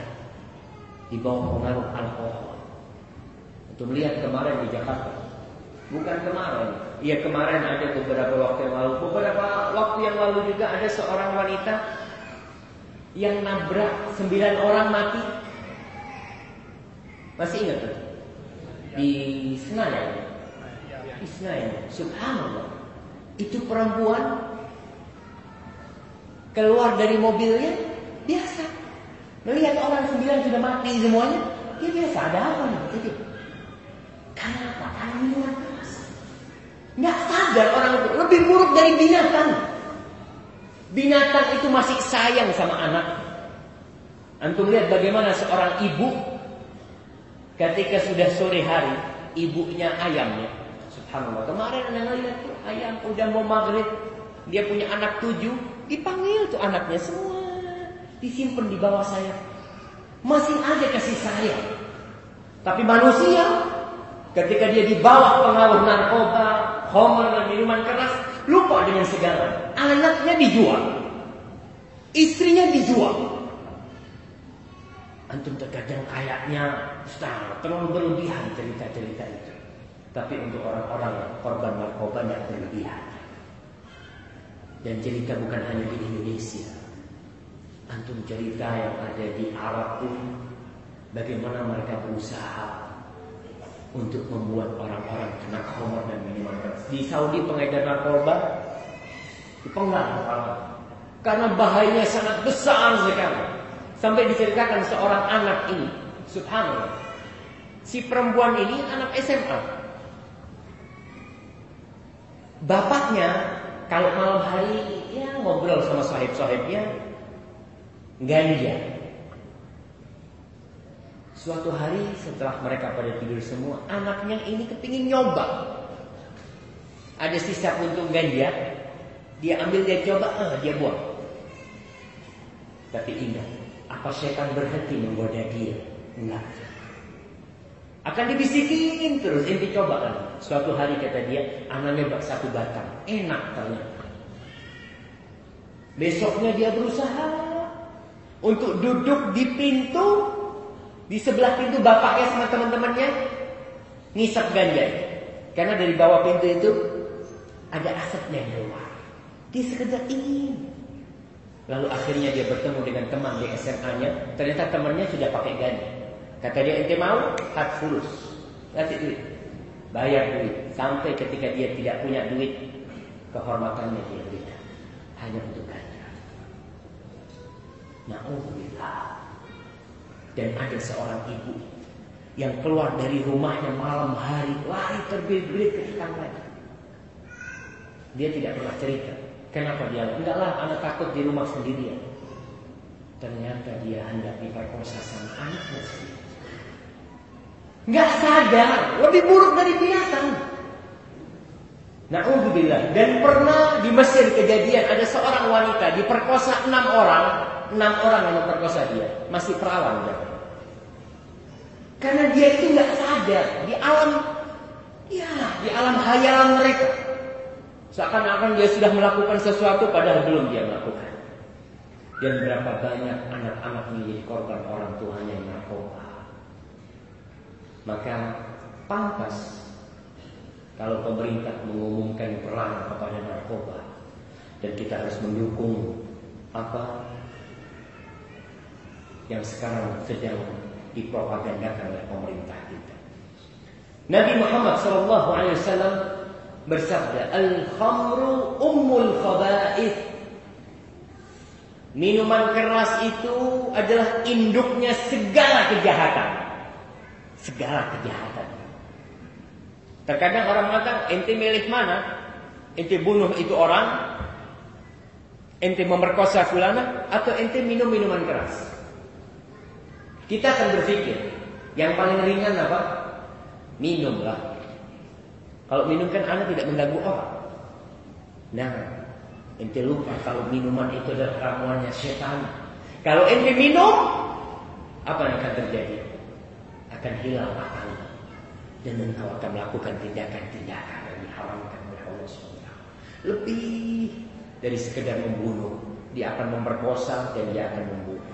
di bawah pengaruh alkohol. Untuk melihat kemarin di Jakarta, Bukan kemarin. Iya kemarin ada beberapa waktu yang lalu. Beberapa waktu yang lalu juga ada seorang wanita yang nabrak sembilan orang mati. Masih ingat tuh? di Senayan. Di Senayan. Subhanallah. Itu perempuan keluar dari mobilnya biasa. Melihat orang sembilan sudah mati semuanya, dia biasa ada apa nih? Kenapa? Karena. Nggak sadar orang itu lebih buruk dari binatang. Binatang itu masih sayang sama anak. Antum lihat bagaimana seorang ibu ketika sudah sore hari, ibunya ayamnya. Subhanallah. Kemarin anda lihat tuh ayam udah mau maghrib, dia punya anak tujuh, dipanggil tuh anaknya semua disimpan di bawah sayap. Masih ada kasih sayang. Tapi manusia ketika dia di bawah pengaruh narkoba, homer dan minuman keras, lupa dengan segala. Anaknya dijual. Istrinya dijual. Antum terkadang kayaknya terlalu berlebihan cerita-cerita itu. Tapi untuk orang-orang korban narkoba tidak berlebihan. Dan cerita bukan hanya di Indonesia. Antum cerita yang ada di Arab pun bagaimana mereka berusaha untuk membuat orang-orang kena khamar dan minuman keras. Di Saudi pengedar narkoba dipenggal karena bahayanya sangat besar sekali. Sampai diceritakan seorang anak ini, subhanallah. Si perempuan ini anak SMA. Bapaknya kalau malam hari ya ngobrol sama sahib-sahibnya ganja. Suatu hari setelah mereka pada tidur semua, anaknya ini kepingin nyoba. Ada sisa puntung ganja, dia ambil dia coba, ah, dia buang. Tapi ingat, apa setan berhenti menggoda dia? Enggak. Akan dibisikin terus, inti coba kan. Suatu hari kata dia, anaknya bak satu batang. Enak ternyata. Besoknya dia berusaha untuk duduk di pintu di sebelah pintu bapaknya sama teman-temannya ngisap ganja. Karena dari bawah pintu itu ada asapnya yang keluar. Dia sekedar ingin. Lalu akhirnya dia bertemu dengan teman di SMA-nya. Ternyata temannya sudah pakai ganja. Kata dia, ente mau? Hak fulus. Kasih duit. Bayar duit. Sampai ketika dia tidak punya duit. Kehormatannya dia berikan. Hanya untuk ganja. Na'udzubillah. Dan ada seorang ibu yang keluar dari rumahnya malam hari lari terbelit-belit ke tetangga. Dia tidak pernah cerita. Kenapa dia? Enggaklah, anak takut di rumah sendirian. Ternyata dia hendak diperkosa sama anaknya sendiri. Enggak sadar, lebih buruk dari binatang. Na'udzubillah. Dan pernah di Mesir kejadian ada seorang wanita diperkosa enam orang, enam orang yang memperkosa dia, masih perawan dia. Karena dia itu nggak sadar di alam, ya di alam hayalan mereka. Seakan-akan dia sudah melakukan sesuatu padahal belum dia melakukan. Dan berapa banyak anak-anaknya jadi korban orang tuanya yang narkoba. Maka pantas kalau pemerintah mengumumkan perang kepada narkoba dan kita harus mendukung apa yang sekarang sedang dipropagandakan oleh pemerintah kita. Nabi Muhammad SAW bersabda, "Al-khamru ummul khaba'ith." Minuman keras itu adalah induknya segala kejahatan. Segala kejahatan. Terkadang orang mengatakan, ente milih mana? Ente bunuh itu orang? Ente memerkosa fulana? Atau ente minum minuman keras? Kita akan berpikir, yang paling ringan apa? Minumlah. Kalau minum kan anak tidak mengganggu orang. Nah, ente lupa kalau minuman itu adalah ramuannya setan. Kalau ente minum, apa yang akan terjadi? Akan hilang dan engkau akan melakukan tindakan-tindakan yang diharamkan oleh Allah SWT. Lebih dari sekedar membunuh, dia akan memperkosa dan dia akan membunuh.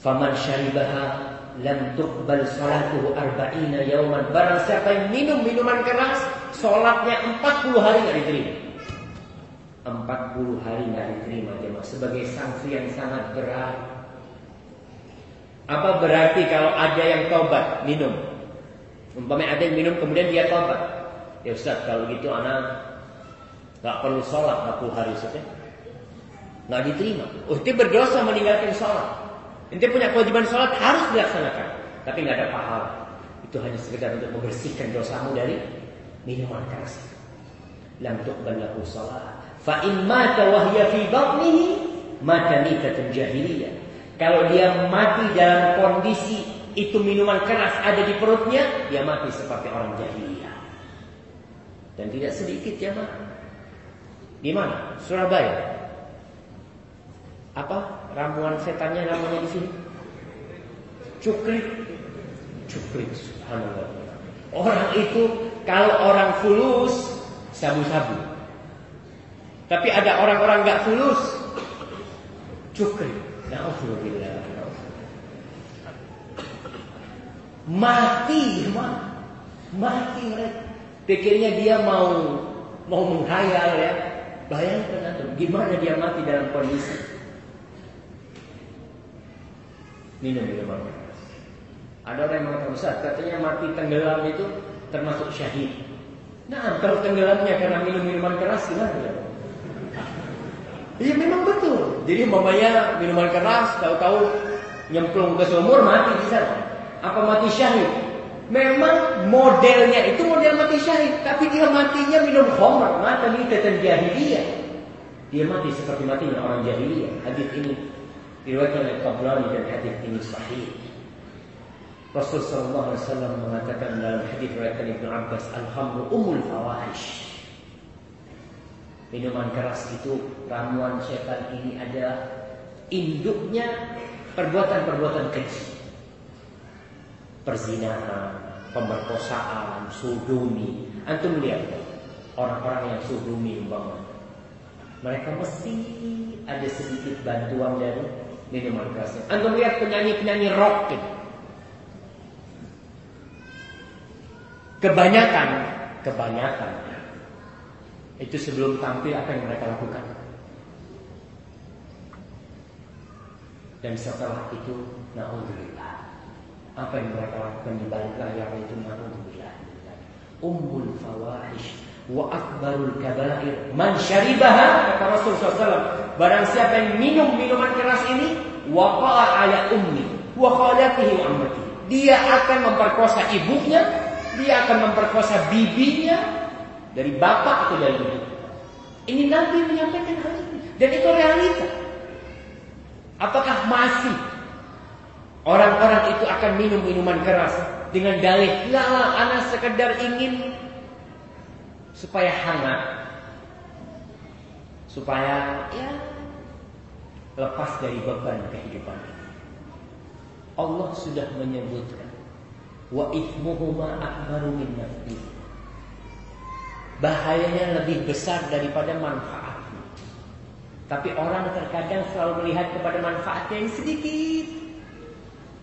Faman syaribaha lam tuqbal salatuhu arba'ina yauman. Barang siapa yang minum minuman keras, sholatnya 40 hari nggak diterima. 40 hari nggak diterima jemaah sebagai sanksi yang sangat berat. Apa berarti kalau ada yang tobat minum? Umpamanya ada yang minum kemudian dia tobat. Ya Ustaz, kalau gitu anak nggak perlu sholat 40 hari Ustaz ya. Nggak diterima. Oh, berdosa meninggalkan sholat. Ente punya kewajiban sholat harus dilaksanakan. Tapi nggak ada pahala. Itu hanya sekedar untuk membersihkan dosamu dari minuman keras. Lam tuqbal lahu sholat. Fa in mata wa hiya fi batnihi mata nikatun jahiliyah. Kalau dia mati dalam kondisi itu minuman keras ada di perutnya, dia mati seperti orang jahiliyah. Dan tidak sedikit ya, Mak. Di mana? Surabaya. Apa ramuan setannya namanya di sini? Cukrit. Cukrit, subhanallah. Orang itu kalau orang fulus sabu-sabu. Tapi ada orang-orang nggak fulus cukrit. Mati, mati mereka. Pikirnya dia mau mau menghayal ya. Bayangkan antum, gimana dia mati dalam kondisi minum minuman keras. Ada orang yang mengatakan Ustaz, katanya mati tenggelam itu termasuk syahid. Nah, kalau tenggelamnya karena minum minuman keras gimana? Iya memang betul. Jadi mamanya minuman keras, tahu-tahu nyemplung ke sumur mati di sana. Apa mati syahid? Memang modelnya itu model mati syahid, tapi dia matinya minum khamr, mati tetan jahiliyah. Dia mati seperti matinya orang jahiliyah. Hadis ini diriwayatkan oleh Tabrani dan hadis ini sahih. Rasul sallallahu alaihi wasallam mengatakan dalam hadis riwayat Ibnu Abbas, "Al-khamru umul fawahish." Minuman keras itu ramuan setan ini adalah induknya perbuatan-perbuatan keji perzinahan, pemerkosaan, sudumi. Antum lihat orang-orang yang sudumi umpama. Mereka mesti ada sedikit bantuan dari minuman keras. Antum lihat penyanyi-penyanyi rock. Kebanyakan, kebanyakan itu sebelum tampil apa yang mereka lakukan. Dan setelah itu, naudzubillah apa yang mereka lakukan di balik layar itu naudzubillah. Ummul fawahish wa akbarul kabair man syaribaha kata Rasul SAW barang siapa yang minum minuman keras ini waqa'a ala ummi wa khalatihi wa ammati dia akan memperkosa ibunya dia akan memperkosa bibinya dari bapak atau dari ibu. Ini Nabi menyampaikan hal ini. Dan itu realita. Apakah masih Orang-orang itu akan minum minuman keras dengan dalih, "La, anak sekedar ingin supaya hangat." Supaya ya lepas dari beban kehidupan Allah sudah menyebutkan wa ithmuhuma akbaru min Bahayanya lebih besar daripada manfaat. Tapi orang terkadang selalu melihat kepada manfaatnya yang sedikit.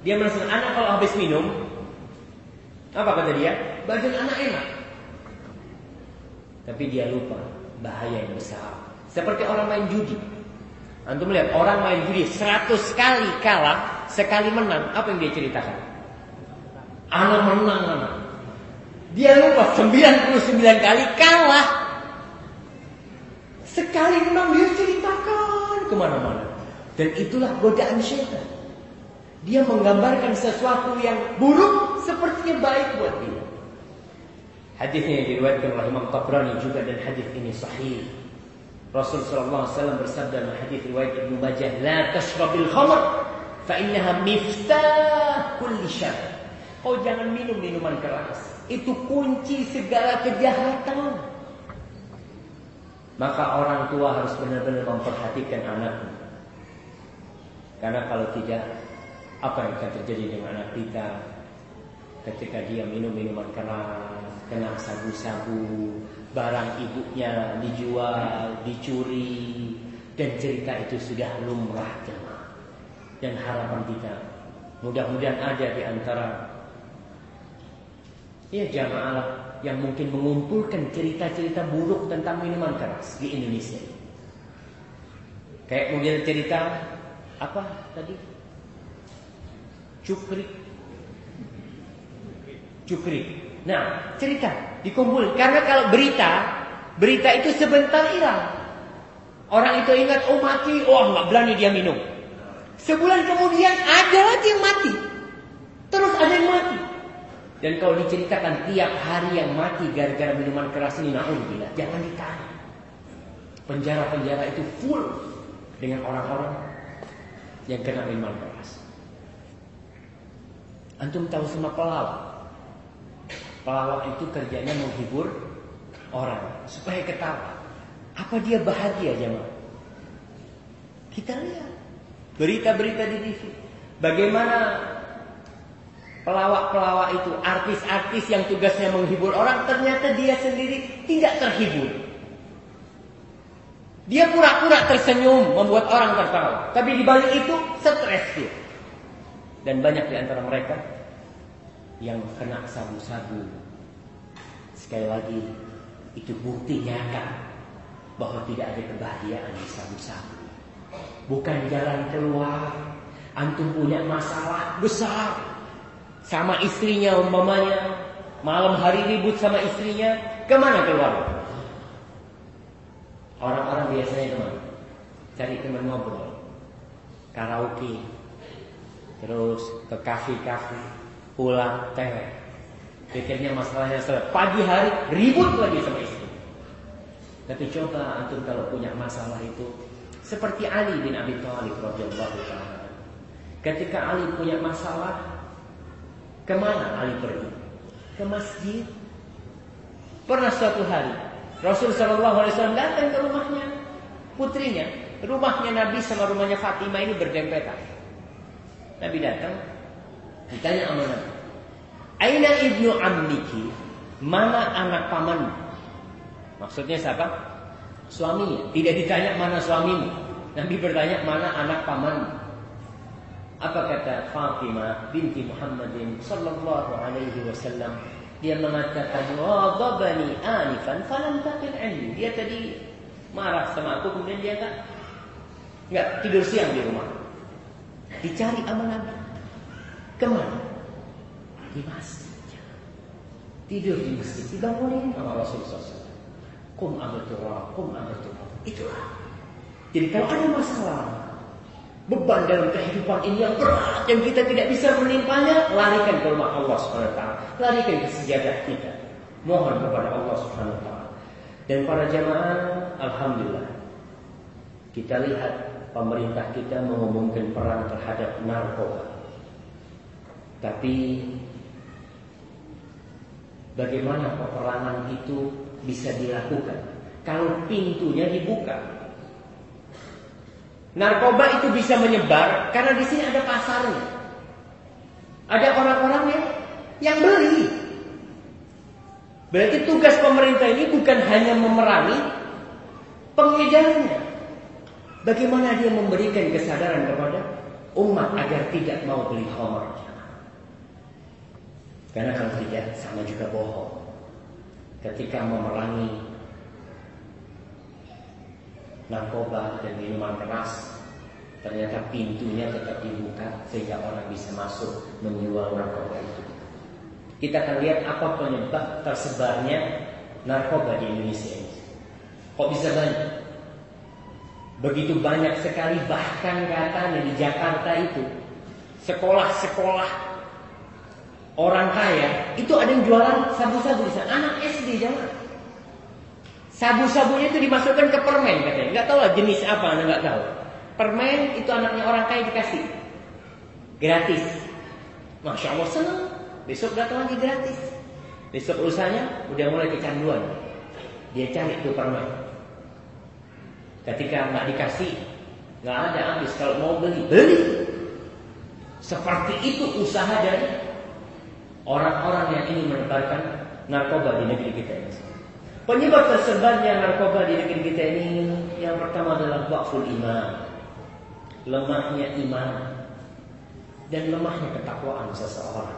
Dia merasa anak kalau habis minum, apa kata dia? Badan anak enak. Tapi dia lupa bahaya yang besar. Seperti orang main judi. Antum melihat orang main judi 100 kali kalah, sekali menang, apa yang dia ceritakan? Anak menang, anak. Dia lupa 99 kali kalah. Sekali menang dia ceritakan ke mana-mana. Dan itulah godaan syaitan. Dia menggambarkan sesuatu yang buruk sepertinya baik buat dia. Hadisnya diriwayatkan oleh Imam Tabrani juga dan hadis ini sahih. Rasul sallallahu alaihi wasallam bersabda dalam hadis riwayat Ibnu Majah, "La tashrabil khamr fa innaha miftah kulli syarr." Kau jangan minum minuman keras. Itu kunci segala kejahatan. Maka orang tua harus benar-benar memperhatikan anaknya. Karena kalau tidak apa yang akan terjadi dengan anak kita ketika dia minum minuman keras, kena sabu-sabu, barang ibunya dijual, dicuri, dan cerita itu sudah lumrah jemaah. Dan harapan kita mudah-mudahan ada di antara ya jamaah yang mungkin mengumpulkan cerita-cerita buruk tentang minuman keras di Indonesia. Kayak mungkin cerita apa tadi? Cukri. Cukri. Nah, cerita dikumpul karena kalau berita, berita itu sebentar hilang. Orang itu ingat, oh mati, oh nggak berani dia minum. Sebulan kemudian ada lagi yang mati. Terus ada yang mati. Dan kalau diceritakan tiap hari yang mati gara-gara minuman keras ini, naudzubillah, jangan ditanya. Penjara-penjara itu full dengan orang-orang yang kena minuman keras. Antum tahu semua pelawak. Pelawak itu kerjanya menghibur orang supaya ketawa. Apa dia bahagia jemaah? Kita lihat berita-berita di TV. Bagaimana pelawak-pelawak itu, artis-artis yang tugasnya menghibur orang, ternyata dia sendiri tidak terhibur. Dia pura-pura tersenyum, membuat orang tertawa. Tapi di balik itu, stres dia. Dan banyak di antara mereka yang kena sabu-sabu. Sekali lagi, itu bukti nyata bahwa tidak ada kebahagiaan di sabu-sabu. Bukan jalan keluar. Antum punya masalah besar sama istrinya umpamanya, malam hari ribut sama istrinya, ke mana keluar? Orang-orang biasanya ke mana? Cari teman ngobrol, karaoke, terus ke kafe-kafe, pulang teh. Pikirnya masalahnya selesai. Pagi hari ribut lagi sama istri. Tapi coba antum kalau punya masalah itu seperti Ali bin Abi Thalib radhiyallahu. Ketika Ali punya masalah, ke mana Ali pergi? Ke masjid. Pernah suatu hari Rasul Shallallahu Alaihi Wasallam datang ke rumahnya putrinya, rumahnya Nabi sama rumahnya Fatimah ini berdempetan. Nabi datang, ditanya sama Nabi, Aina ibnu ammiki, mana anak pamanmu? Maksudnya siapa? Suaminya. Tidak ditanya mana suamimu. Nabi bertanya mana anak pamanmu. Apa kata Fatimah binti Muhammadin sallallahu alaihi wasallam? Dia mengatakan, "Ghadabani anifan falam taqil ilmi." Dia tadi marah sama aku kemudian dia enggak enggak tidur siang di rumah. Dicari sama Nabi. Ke mana? Di masjid. Tidur di masjid. Dibangunin sama Rasulullah SAW. Kum abaturah, kum abaturah. Itulah. Jadi kalau ada masalah, beban dalam kehidupan ini yang berat yang kita tidak bisa menimpanya, larikan ke rumah Allah Subhanahu wa. Larikan ke sejadah kita. Mohon kepada Allah Subhanahu wa. Dan para jamaah, alhamdulillah. Kita lihat pemerintah kita mengumumkan perang terhadap narkoba. Tapi bagaimana peperangan itu bisa dilakukan kalau pintunya dibuka? Narkoba itu bisa menyebar karena di sini ada pasarnya. Ada orang-orang yang yang beli. Berarti tugas pemerintah ini bukan hanya memerangi pengedarnya. Bagaimana dia memberikan kesadaran kepada umat agar tidak mau beli khamar. Karena kalau tidak sama juga bohong. Ketika memerangi narkoba dan minuman keras ternyata pintunya tetap dibuka sehingga orang bisa masuk menjual narkoba itu. Kita akan lihat apa penyebab tersebarnya narkoba di Indonesia ini. Kok bisa banyak? Begitu banyak sekali bahkan katanya di Jakarta itu sekolah-sekolah orang kaya itu ada yang jualan sabu-sabu di sana. Anak SD jangan. Sabu-sabunya itu dimasukkan ke permen katanya. Nggak tahu lah jenis apa, nggak tahu. Permen itu anaknya orang kaya dikasih gratis. Masya Allah senang. Besok datang lagi gratis. Besok usahanya udah mulai kecanduan. Dia cari tuh permen. Ketika nggak dikasih, nggak ada habis. Kalau mau beli, beli. Seperti itu usaha dari orang-orang yang ingin menebarkan narkoba di negeri kita ini. Penyebab tersebarnya narkoba di negeri kita ini yang pertama adalah wakful iman. Lemahnya iman dan lemahnya ketakwaan seseorang.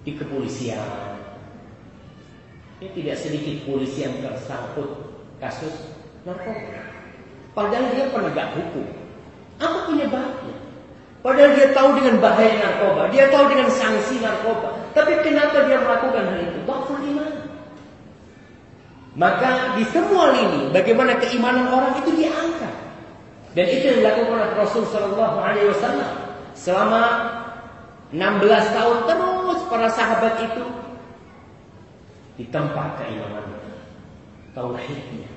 Di kepolisian ini tidak sedikit polisi yang tersangkut kasus narkoba. Padahal dia penegak hukum. Apa Padahal dia tahu dengan bahaya narkoba, dia tahu dengan sanksi narkoba. Tapi kenapa dia melakukan hal itu? Dhaful iman. Maka di semua lini bagaimana keimanan orang itu diangkat. Dan itu yang dilakukan oleh Rasul Shallallahu Alaihi Wasallam selama 16 tahun terus para sahabat itu di tempat keimanan tauhidnya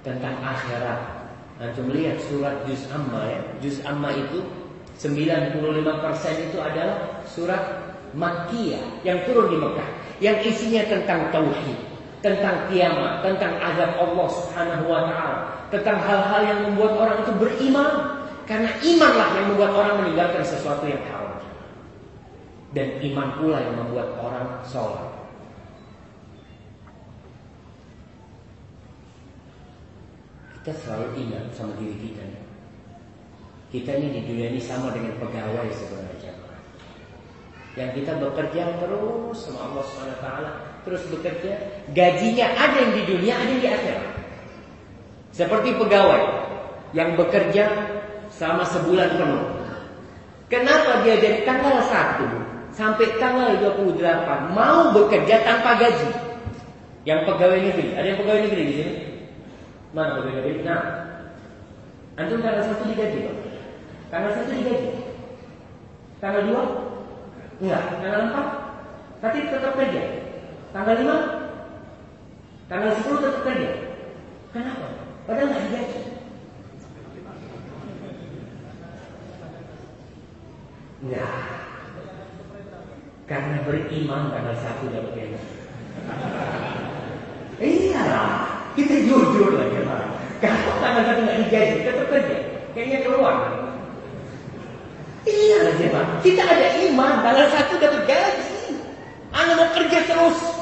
tentang akhirat. Antum lihat surat Juz Amma ya. Juz Amma itu 95% itu adalah surat Makkiyah yang turun di Mekah yang isinya tentang tauhid tentang kiamat, tentang azab Allah Subhanahu wa taala, tentang hal-hal yang membuat orang itu beriman. Karena imanlah yang membuat orang meninggalkan sesuatu yang haram. Dan iman pula yang membuat orang sholat. Kita selalu ingat sama diri kita. Kita ini di dunia ini sama dengan pegawai sebenarnya. Yang kita bekerja terus sama Allah taala terus bekerja, gajinya ada yang di dunia, ada yang di akhirat. Seperti pegawai yang bekerja selama sebulan penuh. Kenapa dia dari tanggal 1 sampai tanggal 28 mau bekerja tanpa gaji? Yang pegawai negeri, ada yang pegawai negeri di sini? Mana pegawai negeri? Nah, antum tanggal 1 digaji, Pak. Tanggal 1 digaji. Tanggal 2? Enggak, tanggal 4 tapi tetap kerja. Tanggal 5 Tanggal 10 tetap kerja. Kenapa? Padahal nggak digaji. Enggak. Karena beriman tanggal 1 dapat gaji Iya Kita jujur lah ya Kalau tanggal 1 nggak digaji Tetap kerja. Kayaknya keluar Iya ya Kita ada iman Tanggal 1 dapat gaji Anda mau kerja terus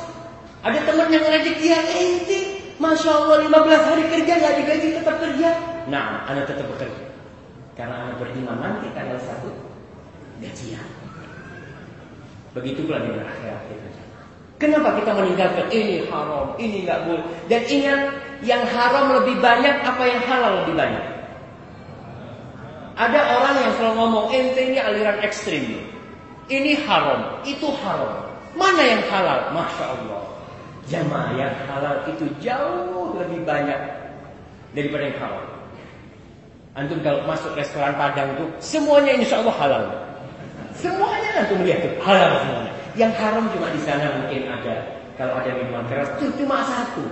ada teman yang ngajak dia, ente, masya Allah 15 hari kerja nggak digaji tetap kerja. Nah, anda tetap bekerja. Karena anda beriman nanti tanggal satu gajian. Begitu pula di akhirat kita. Kenapa kita meninggalkan ini haram, ini nggak boleh? Dan ingat, yang haram lebih banyak, apa yang halal lebih banyak? Ada orang yang selalu ngomong, ente ini aliran ekstrim. Ini haram, itu haram. Mana yang halal? Masya Allah. Jamaah yang halal itu jauh lebih banyak daripada yang haram. Antum kalau masuk restoran Padang itu semuanya insya Allah halal. Semuanya antum lihat tuh halal semuanya. Yang haram cuma di sana mungkin ada. Kalau ada minuman keras itu cuma satu.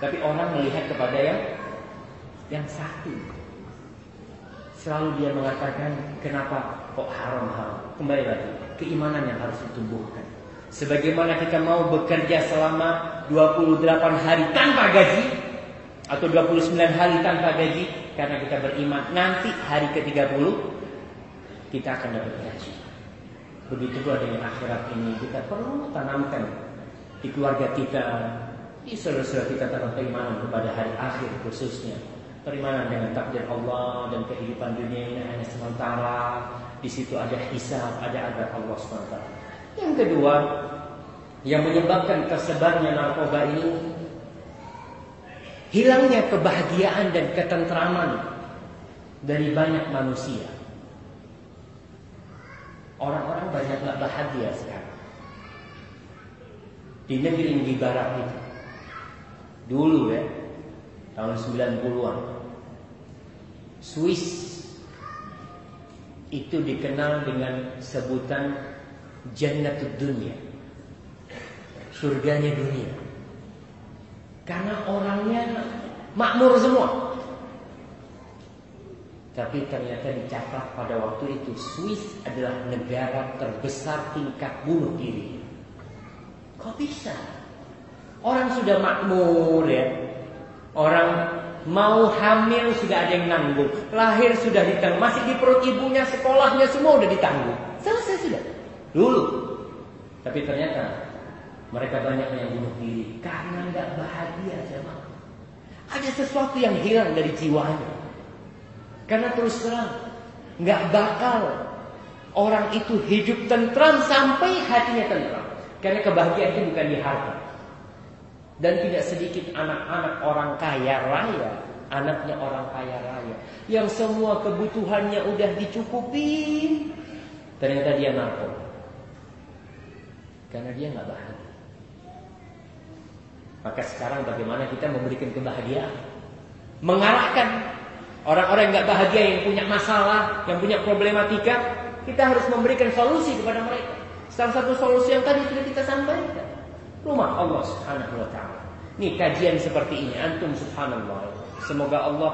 Tapi orang melihat kepada yang yang satu. Selalu dia mengatakan kenapa kok haram haram. Kembali lagi keimanan yang harus ditumbuhkan. Sebagaimana kita mau bekerja selama 28 hari tanpa gaji atau 29 hari tanpa gaji karena kita beriman nanti hari ke-30 kita akan dapat gaji. Begitu pula dengan akhirat ini kita perlu tanamkan di keluarga kita, di saudara-saudara kita tentang keimanan kepada hari akhir khususnya. Perimanan dengan takdir Allah dan kehidupan dunia ini hanya sementara. Di situ ada hisab, ada adab Allah SWT. Yang kedua, yang menyebabkan tersebarnya narkoba ini hilangnya kebahagiaan dan ketentraman dari banyak manusia. Orang-orang banyak nggak bahagia sekarang. Di negeri di barat itu. Dulu ya, tahun 90-an. Swiss itu dikenal dengan sebutan Jannatul Dunia. Surganya dunia. Karena orangnya makmur semua. Tapi ternyata dicatat pada waktu itu Swiss adalah negara terbesar tingkat bunuh diri. Kok bisa? Orang sudah makmur ya. Orang mau hamil sudah ada yang nanggung. Lahir sudah ditanggung. Masih di perut ibunya, sekolahnya semua udah ditanggung. Selesai sudah. Dulu. Tapi ternyata mereka banyak yang bunuh diri karena nggak bahagia sama. Ada sesuatu yang hilang dari jiwanya. Karena terus terang nggak bakal orang itu hidup tentram sampai hatinya tentram. Karena kebahagiaan itu bukan di harta. Dan tidak sedikit anak-anak orang kaya raya anaknya orang kaya raya, yang semua kebutuhannya udah dicukupin, ternyata dia narkoba. Karena dia nggak bahagia. Maka sekarang bagaimana kita memberikan kebahagiaan? Mengarahkan orang-orang yang nggak bahagia, yang punya masalah, yang punya problematika, kita harus memberikan solusi kepada mereka. Salah satu solusi yang tadi sudah kita sampaikan. Rumah Allah Subhanahu wa taala. Nih kajian seperti ini antum subhanallah. Semoga Allah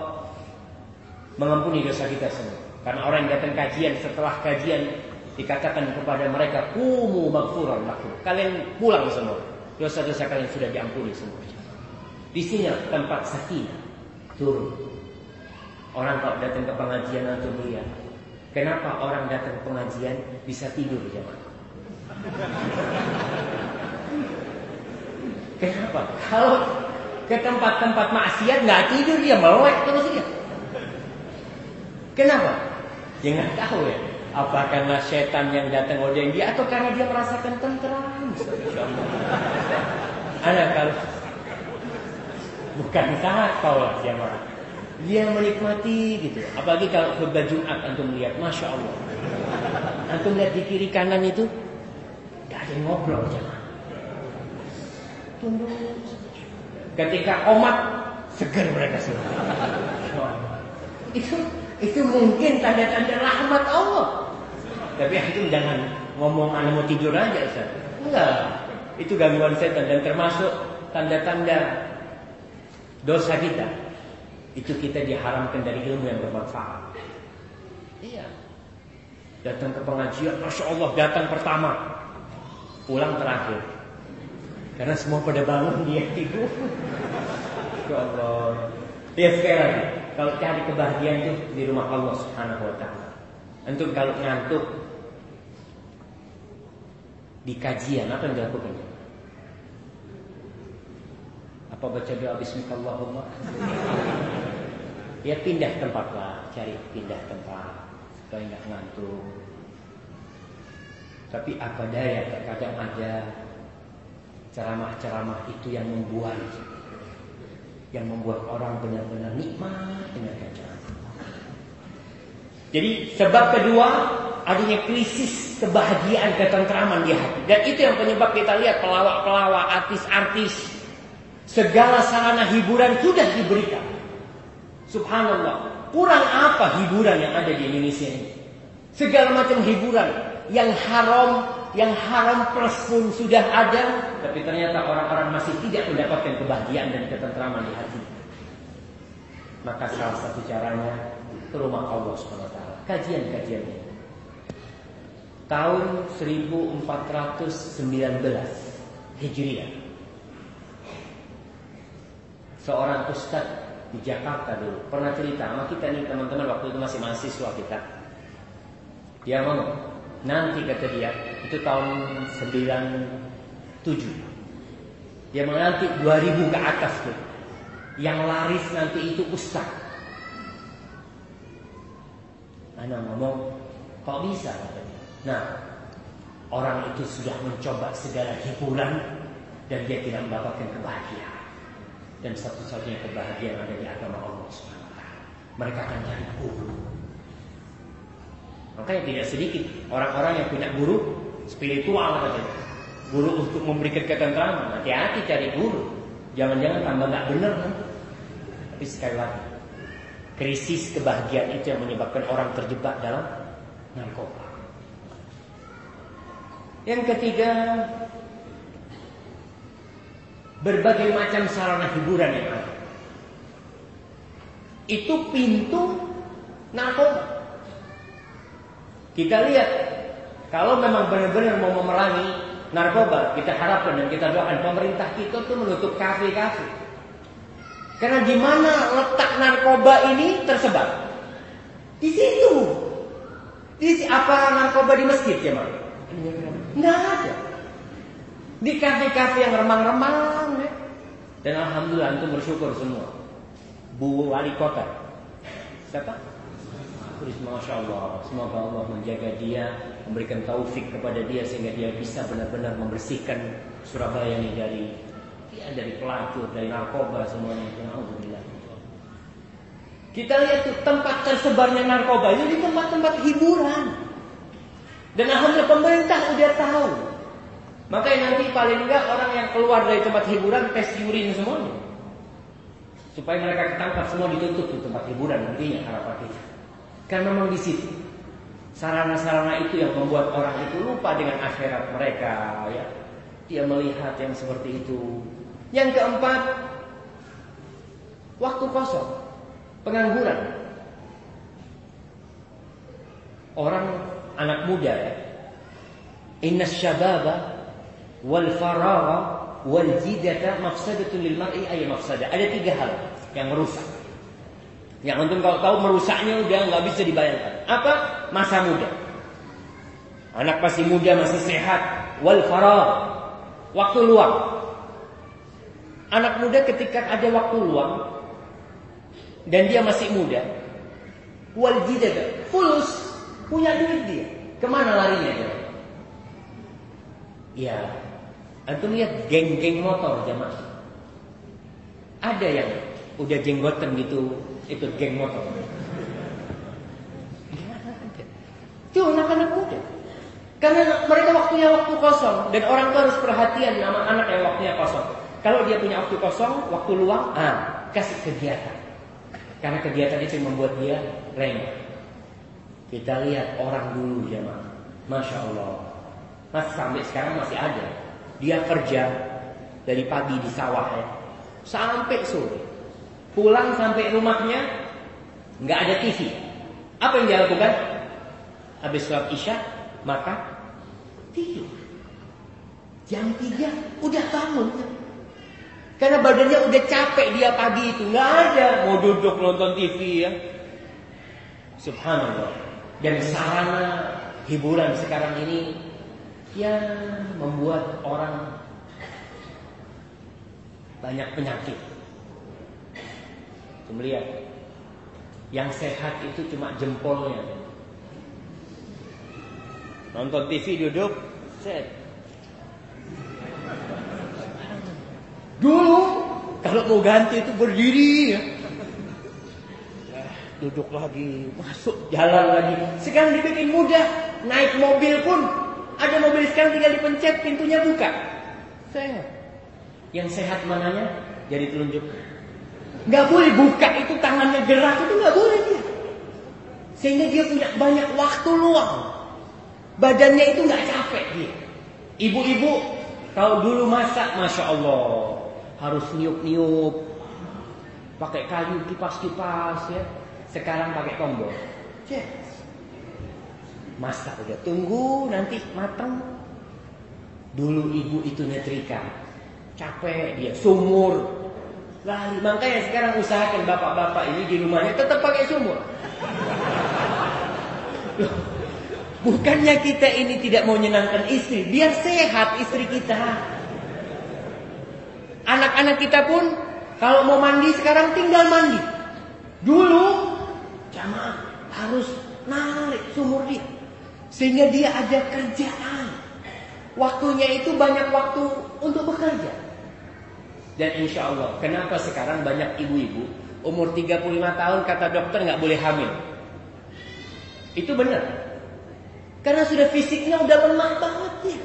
mengampuni dosa kita semua. Karena orang yang datang kajian setelah kajian dikatakan kepada mereka kumu maghfuran lakum. Kalian pulang semua. Dosa-dosa kalian sudah diampuni semua. Di sini tempat sakinah turun. Orang kalau datang ke pengajian antum lihat. Kenapa orang datang ke pengajian bisa tidur jemaah? Kenapa? Kalau ke tempat-tempat maksiat nggak tidur dia melek terus dia. Kenapa? Dia nggak tahu ya. Apa karena setan yang datang odeng dia atau karena dia merasakan tentram? Anak kalau bukan kau lah jamaah. Dia menikmati gitu. Apalagi kalau khutbah Jumat antum lihat, masya Allah. Antum lihat di kiri kanan itu, gak ada yang ngobrol tunduk. Ketika komat segar mereka semua. Itu itu mungkin tanda-tanda rahmat Allah. Tapi itu jangan ngomong anak mau tidur aja Ustaz. Enggak. Itu gangguan setan dan termasuk tanda-tanda dosa kita. Itu kita diharamkan dari ilmu yang bermanfaat. Iya. Datang ke pengajian, Masya Allah datang pertama. Pulang terakhir. Karena semua pada bangun dia tidur. Ya Allah. Ya sekali kalau cari kebahagiaan itu di rumah Allah Subhanahu wa taala. Untuk kalau ngantuk di kajian apa yang dilakukan? Apa baca doa bismillahirrahmanirrahim? Ya pindah tempat lah, cari pindah tempat supaya nggak ngantuk. Tapi apa daya terkadang ada ceramah-ceramah itu yang membuat yang membuat orang benar-benar nikmat dengan bacaan. Jadi sebab kedua adanya krisis kebahagiaan ketentraman di hati dan itu yang penyebab kita lihat pelawak-pelawak, artis-artis segala sarana hiburan sudah diberikan. Subhanallah, kurang apa hiburan yang ada di Indonesia ini? Segala macam hiburan yang haram yang haram plus pun sudah ada, tapi ternyata orang-orang masih tidak mendapatkan kebahagiaan dan ketentraman di hati. Maka salah satu caranya ke rumah Allah SWT. Kajian-kajiannya. Tahun 1419 Hijriah. Seorang ustaz di Jakarta dulu pernah cerita sama kita nih teman-teman waktu itu masih mahasiswa kita. Dia ngomong, Nanti kata dia, itu tahun 97. Dia menanti 2000 ke atas tuh. Yang laris nanti itu ustaz. Anak ngomong, kok bisa katanya. Nah, orang itu sudah mencoba segala hiburan dan dia tidak mendapatkan kebahagiaan. Dan satu-satunya kebahagiaan ada di agama Allah SWT. Mereka akan cari guru. Makanya tidak sedikit orang-orang yang punya guru spiritual katanya. Guru untuk memberikan ketentraman. Hati-hati cari guru. Jangan-jangan tambah nggak benar nanti. Tapi sekali lagi, krisis kebahagiaan itu yang menyebabkan orang terjebak dalam narkoba. Yang ketiga, berbagai macam sarana hiburan yang ada. Itu pintu narkoba. Kita lihat kalau memang benar-benar mau memerangi narkoba, kita harapkan dan kita doakan pemerintah kita tuh menutup kafe-kafe. Karena di mana letak narkoba ini tersebar? Di situ. Di apa narkoba di masjid ya, Mak? Enggak ada. Di kafe-kafe yang remang-remang ya. Dan alhamdulillah itu bersyukur semua. Bu wali kota. Siapa? Tulis Masya Allah Semoga Allah menjaga dia Memberikan taufik kepada dia Sehingga dia bisa benar-benar membersihkan Surabaya ini dari Ya dari pelacur, dari narkoba semuanya Alhamdulillah Kita lihat tuh tempat tersebarnya narkoba itu di tempat-tempat hiburan. Dan alhamdulillah pemerintah udah tahu. Makanya nanti paling enggak orang yang keluar dari tempat hiburan tes urin semuanya. Supaya mereka ketangkap semua ditutup di tempat hiburan nantinya harapan kita. Karena memang di situ sarana-sarana itu yang membuat orang itu lupa dengan akhirat mereka ya. Dia melihat yang seperti itu. Yang keempat, waktu kosong, pengangguran. Orang anak muda ya. Inna syababa wal faragha wal jidata mafsadatun lil mar'i ay mafsada. Ada tiga hal yang merusak. Yang antum kalau tahu merusaknya udah nggak bisa dibayangkan. Apa? Masa muda. Anak masih muda, masih sehat. Wal faragh Waktu luang. Anak muda ketika ada waktu luang dan dia masih muda, wal jidada, fulus, punya duit dia. Ke mana larinya dia? Ya, antum lihat geng-geng motor jamaah. Ada yang udah jenggotan gitu, ikut geng motor. Itu anak-anak muda. Karena mereka waktunya waktu kosong dan orang tua harus perhatian sama anak yang waktunya kosong. Kalau dia punya waktu kosong, waktu luang, ah, kasih kegiatan. Karena kegiatan itu membuat dia lengah. Kita lihat orang dulu ya, Masya Allah. Mas sampai sekarang masih ada. Dia kerja dari pagi di sawah ya, sampai sore. Pulang sampai rumahnya nggak ada TV. Apa yang dia lakukan? Habis sholat isya, maka tidur. Jam 3 udah bangun. Karena badannya udah capek dia pagi itu. Nggak ada. Mau duduk nonton TV ya. Subhanallah. Dan sarana hiburan sekarang ini. Ya membuat orang banyak penyakit. Kemudian yang sehat itu cuma jempolnya. Nonton TV duduk, set. Dulu kalau mau ganti itu berdiri ya. Duduk lagi, masuk jalan lagi. Sekarang dibikin mudah, naik mobil pun ada mobil sekarang tinggal dipencet pintunya buka. Sehat. Yang sehat mananya? Jadi telunjuk. Nggak boleh buka itu tangannya gerak itu nggak boleh dia. Sehingga dia punya banyak waktu luang. Badannya itu nggak capek dia. Ibu-ibu kalau dulu masak, masya Allah harus niup-niup, pakai kayu kipas-kipas ya. Sekarang pakai kompor. Cek. Masak udah tunggu nanti matang. Dulu ibu itu nyetrika, capek dia sumur. Lari, makanya sekarang usahakan bapak-bapak ini di rumahnya tetap pakai sumur. Bukannya kita ini tidak mau menyenangkan istri, biar sehat istri kita. Anak-anak kita pun kalau mau mandi sekarang tinggal mandi. Dulu jamaah harus narik sumur dia sehingga dia ada kerjaan. Waktunya itu banyak waktu untuk bekerja. Dan insya Allah, kenapa sekarang banyak ibu-ibu umur 35 tahun kata dokter nggak boleh hamil? Itu benar. Karena sudah fisiknya udah lemah banget ya.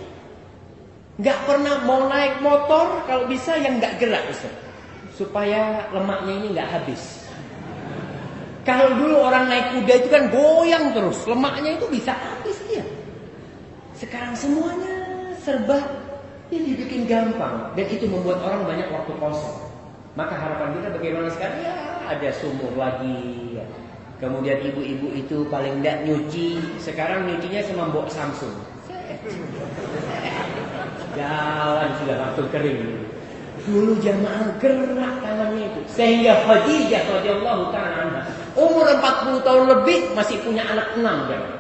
Gak pernah mau naik motor kalau bisa yang gak gerak Ustaz. Supaya lemaknya ini gak habis. Kalau dulu orang naik kuda itu kan goyang terus. Lemaknya itu bisa habis dia. Sekarang semuanya serba ya dibikin gampang. Dan itu membuat orang banyak waktu kosong. Maka harapan kita bagaimana sekarang? Ya ada sumur lagi. Ya Kemudian ibu-ibu itu paling tidak nyuci. Sekarang nyucinya sama mbok Samsung. Jalan sudah langsung kering. Dulu jamaah gerak tangannya itu. Sehingga Khadijah radhiyallahu taala umur 40 tahun lebih masih punya anak 6 jamaah.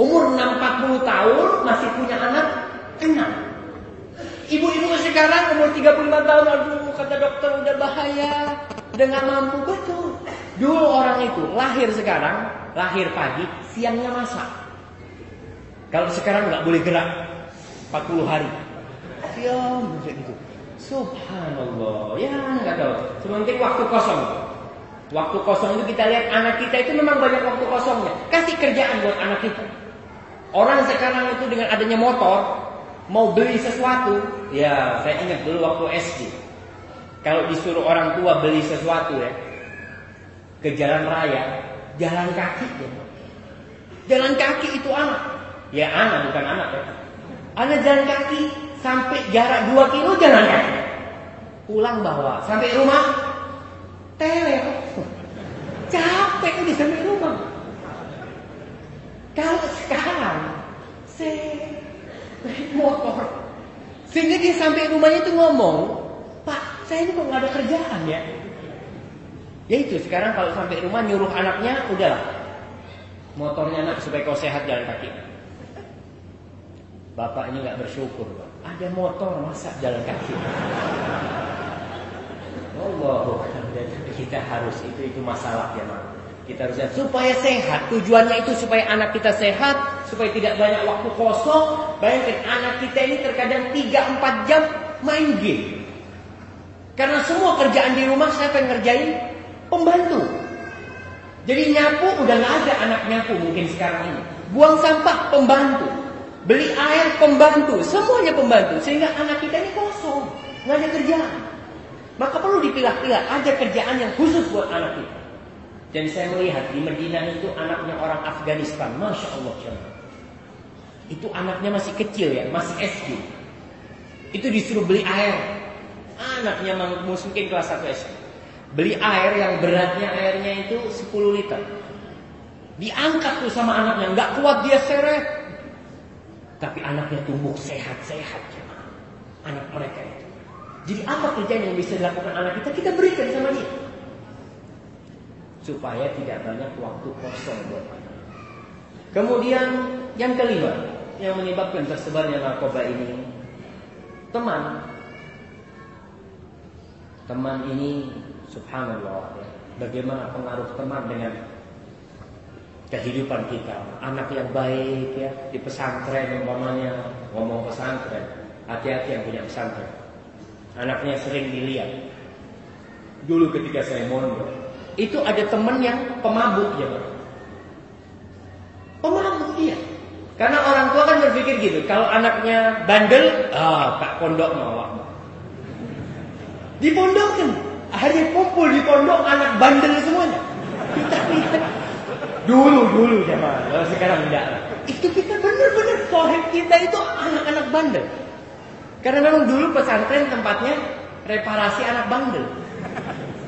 Umur 6 40 tahun masih punya anak 6. Ibu-ibu sekarang umur 35 tahun aduh kata dokter udah bahaya, nggak mampu betul. Dulu orang itu lahir sekarang, lahir pagi, siangnya masak. Kalau sekarang nggak boleh gerak 40 hari. Diam gitu. Subhanallah. Ya nggak tahu. Sementing waktu kosong. Waktu kosong itu kita lihat anak kita itu memang banyak waktu kosongnya. Kasih kerjaan buat anak kita. Orang sekarang itu dengan adanya motor, mau beli sesuatu, ya saya ingat dulu waktu SD. Kalau disuruh orang tua beli sesuatu ya, ke jalan raya, jalan kaki ya. Jalan kaki itu anak. Ya anak bukan anak ya. Anak jalan kaki sampai jarak 2 kilo jalan kaki. Pulang bawa sampai rumah tele. Capek udah sampai rumah. Kalau sekarang saya naik motor sehingga dia sampai rumahnya itu ngomong, Pak, saya ini kok nggak ada kerjaan ya. Ya itu sekarang kalau sampai rumah nyuruh anaknya, udahlah. Motornya anak supaya kau sehat jalan kaki. Bapak ini nggak bersyukur. Ada motor masa jalan kaki. Allah, kita harus itu itu masalah ya, Mak. Kita harus supaya sehat. Tujuannya itu supaya anak kita sehat, supaya tidak banyak waktu kosong. Bayangkan anak kita ini terkadang 3-4 jam main game. Karena semua kerjaan di rumah siapa yang ngerjain? Pembantu. Jadi nyapu udah nggak ada anak nyapu mungkin sekarang ini. Buang sampah pembantu. Beli air pembantu, semuanya pembantu sehingga anak kita ini kosong, nggak ada kerjaan. Maka perlu dipilah-pilah ada kerjaan yang khusus buat anak kita. Dan saya melihat di Medina itu anaknya orang Afghanistan, masya Allah Itu anaknya masih kecil ya, masih SD. Itu disuruh beli air. Anaknya mungkin kelas 1 SD. Beli air yang beratnya airnya itu 10 liter. Diangkat tuh sama anaknya, nggak kuat dia seret. Tapi anaknya tumbuh sehat-sehat Anak mereka itu. Jadi apa kerjaan yang bisa dilakukan anak kita? Kita berikan sama dia. Supaya tidak banyak waktu kosong buat anak. Kemudian yang kelima yang menyebabkan tersebarnya narkoba ini teman. Teman ini subhanallah ya. Bagaimana pengaruh teman dengan kehidupan kita. Anak yang baik ya di pesantren umpamanya ngomong pesantren, hati-hati yang punya pesantren. Anaknya sering dilihat. Dulu ketika saya mondok, itu ada teman yang pemabuk ya, Pak. Pemabuk dia. Karena orang tua kan berpikir gitu, kalau anaknya bandel, ah, Pak pondok mau. Di pondok kan, akhirnya kumpul di pondok anak bandel semuanya. Kita kita Dulu dulu zaman, kalau sekarang enggak. Itu kita benar-benar sohib kita itu anak-anak bandel. Karena memang dulu pesantren tempatnya reparasi anak bandel.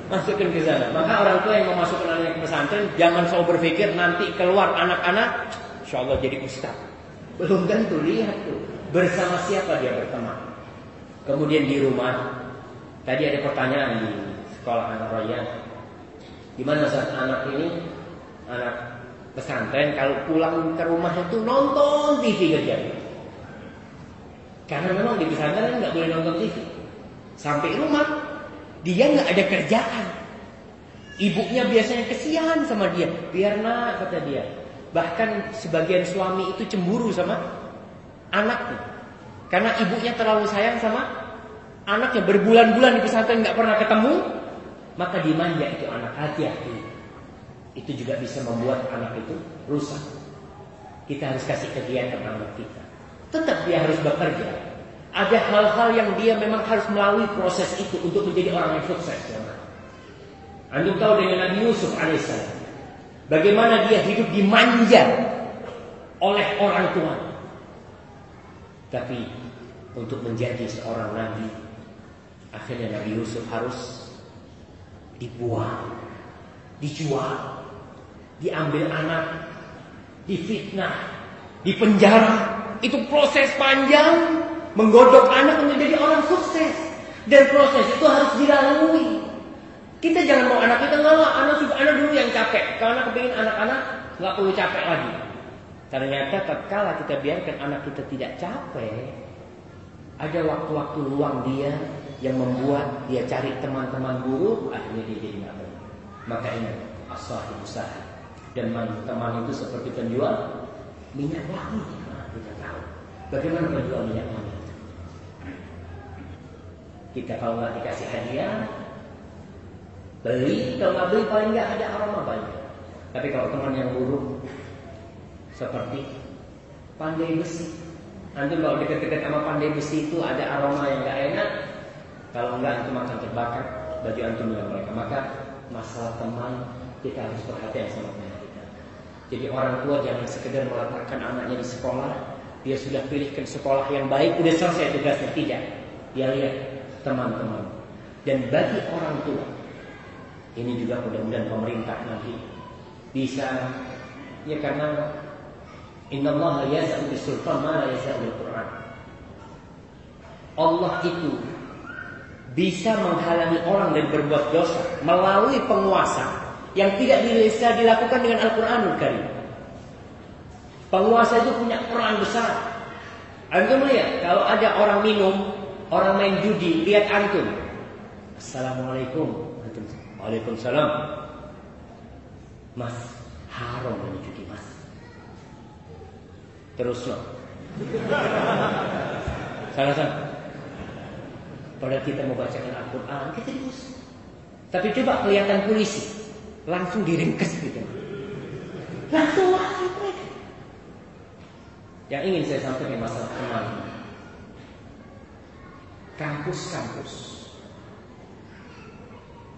Masukkan ke sana. Maka orang tua yang memasukkan anaknya ke pesantren jangan selalu berpikir nanti keluar anak-anak, insya jadi ustaz. Belum tentu lihat tuh bersama siapa dia berteman. Kemudian di rumah, tadi ada pertanyaan di sekolah anak Royan. Gimana saat anak ini anak pesantren kalau pulang ke rumah itu nonton TV aja. Karena memang di pesantren nggak boleh nonton TV. Sampai rumah dia nggak ada kerjaan. Ibunya biasanya kesian sama dia. Biar nak kata dia. Bahkan sebagian suami itu cemburu sama anaknya. Karena ibunya terlalu sayang sama anaknya. Berbulan-bulan di pesantren nggak pernah ketemu. Maka dimanja itu anak hati-hati itu juga bisa membuat anak itu rusak. Kita harus kasih kegiatan anak kita. Tetap dia harus bekerja. Ada hal-hal yang dia memang harus melalui proses itu untuk menjadi orang yang sukses. Anda tahu dengan Nabi Yusuf alaihissalam. Bagaimana dia hidup dimanja oleh orang tua. Tapi untuk menjadi seorang nabi, akhirnya Nabi Yusuf harus dibuang, dijual, diambil anak, difitnah, dipenjara. Itu proses panjang menggodok anak menjadi orang sukses. Dan proses itu harus dilalui. Kita jangan mau anak kita nggak anak juga anak dulu yang capek. Karena kepingin anak-anak nggak perlu capek lagi. Ternyata tatkala kita biarkan anak kita tidak capek, ada waktu-waktu luang dia yang membuat dia cari teman-teman guru, akhirnya dia jadi nggak Maka ini asal usaha dan teman itu seperti penjual minyak wangi. Kita tahu bagaimana penjual minyak wangi. Kita kalau nggak dikasih hadiah, Beli, kalau nggak beli paling nggak ada aroma banyak. Tapi kalau teman yang buruk seperti pandai besi, antum kalau dekat-dekat sama pandai besi itu ada aroma yang nggak enak. Kalau nggak antum akan terbakar baju antum dengan mereka. Maka masalah teman kita harus perhatian sama teman kita. Jadi orang tua jangan sekedar meletakkan anaknya di sekolah, dia sudah pilihkan sekolah yang baik, udah selesai tugasnya tidak. Dia lihat teman-teman. Dan bagi orang tua, ini juga mudah-mudahan pemerintah nanti bisa ya karena Inna Allah yaz'u bisultan ma la yaz'u Quran. Allah itu bisa menghalangi orang dari berbuat dosa melalui penguasa yang tidak bisa dilakukan dengan Al-Qur'anul Karim. Penguasa itu punya peran besar. Antum lihat kalau ada orang minum, orang main judi, lihat antum. Assalamualaikum. Waalaikumsalam. Mas, haram ini judi mas. Terus loh. Salah sana. Padahal kita mau bacakan Al-Quran, kita terus. Tapi coba kelihatan polisi, langsung diringkes gitu. Langsung lari mereka. Yang ingin saya sampaikan masalah teman. Kampus-kampus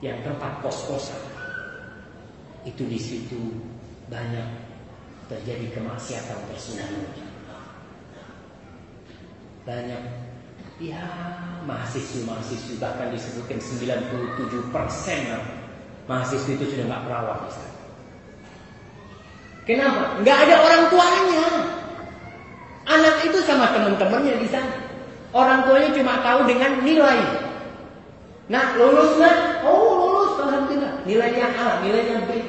yang tempat kos-kosan itu di situ banyak terjadi kemaksiatan tersembunyi. Banyak ya mahasiswa-mahasiswa bahkan disebutkan 97 persen mahasiswa itu sudah nggak perawat. Kenapa? Nggak ada orang tuanya. Anak itu sama teman-temannya di sana. Orang tuanya cuma tahu dengan nilai. Nah, lulus nggak? Oh, lulus, alhamdulillah. Nilainya A, nilainya B.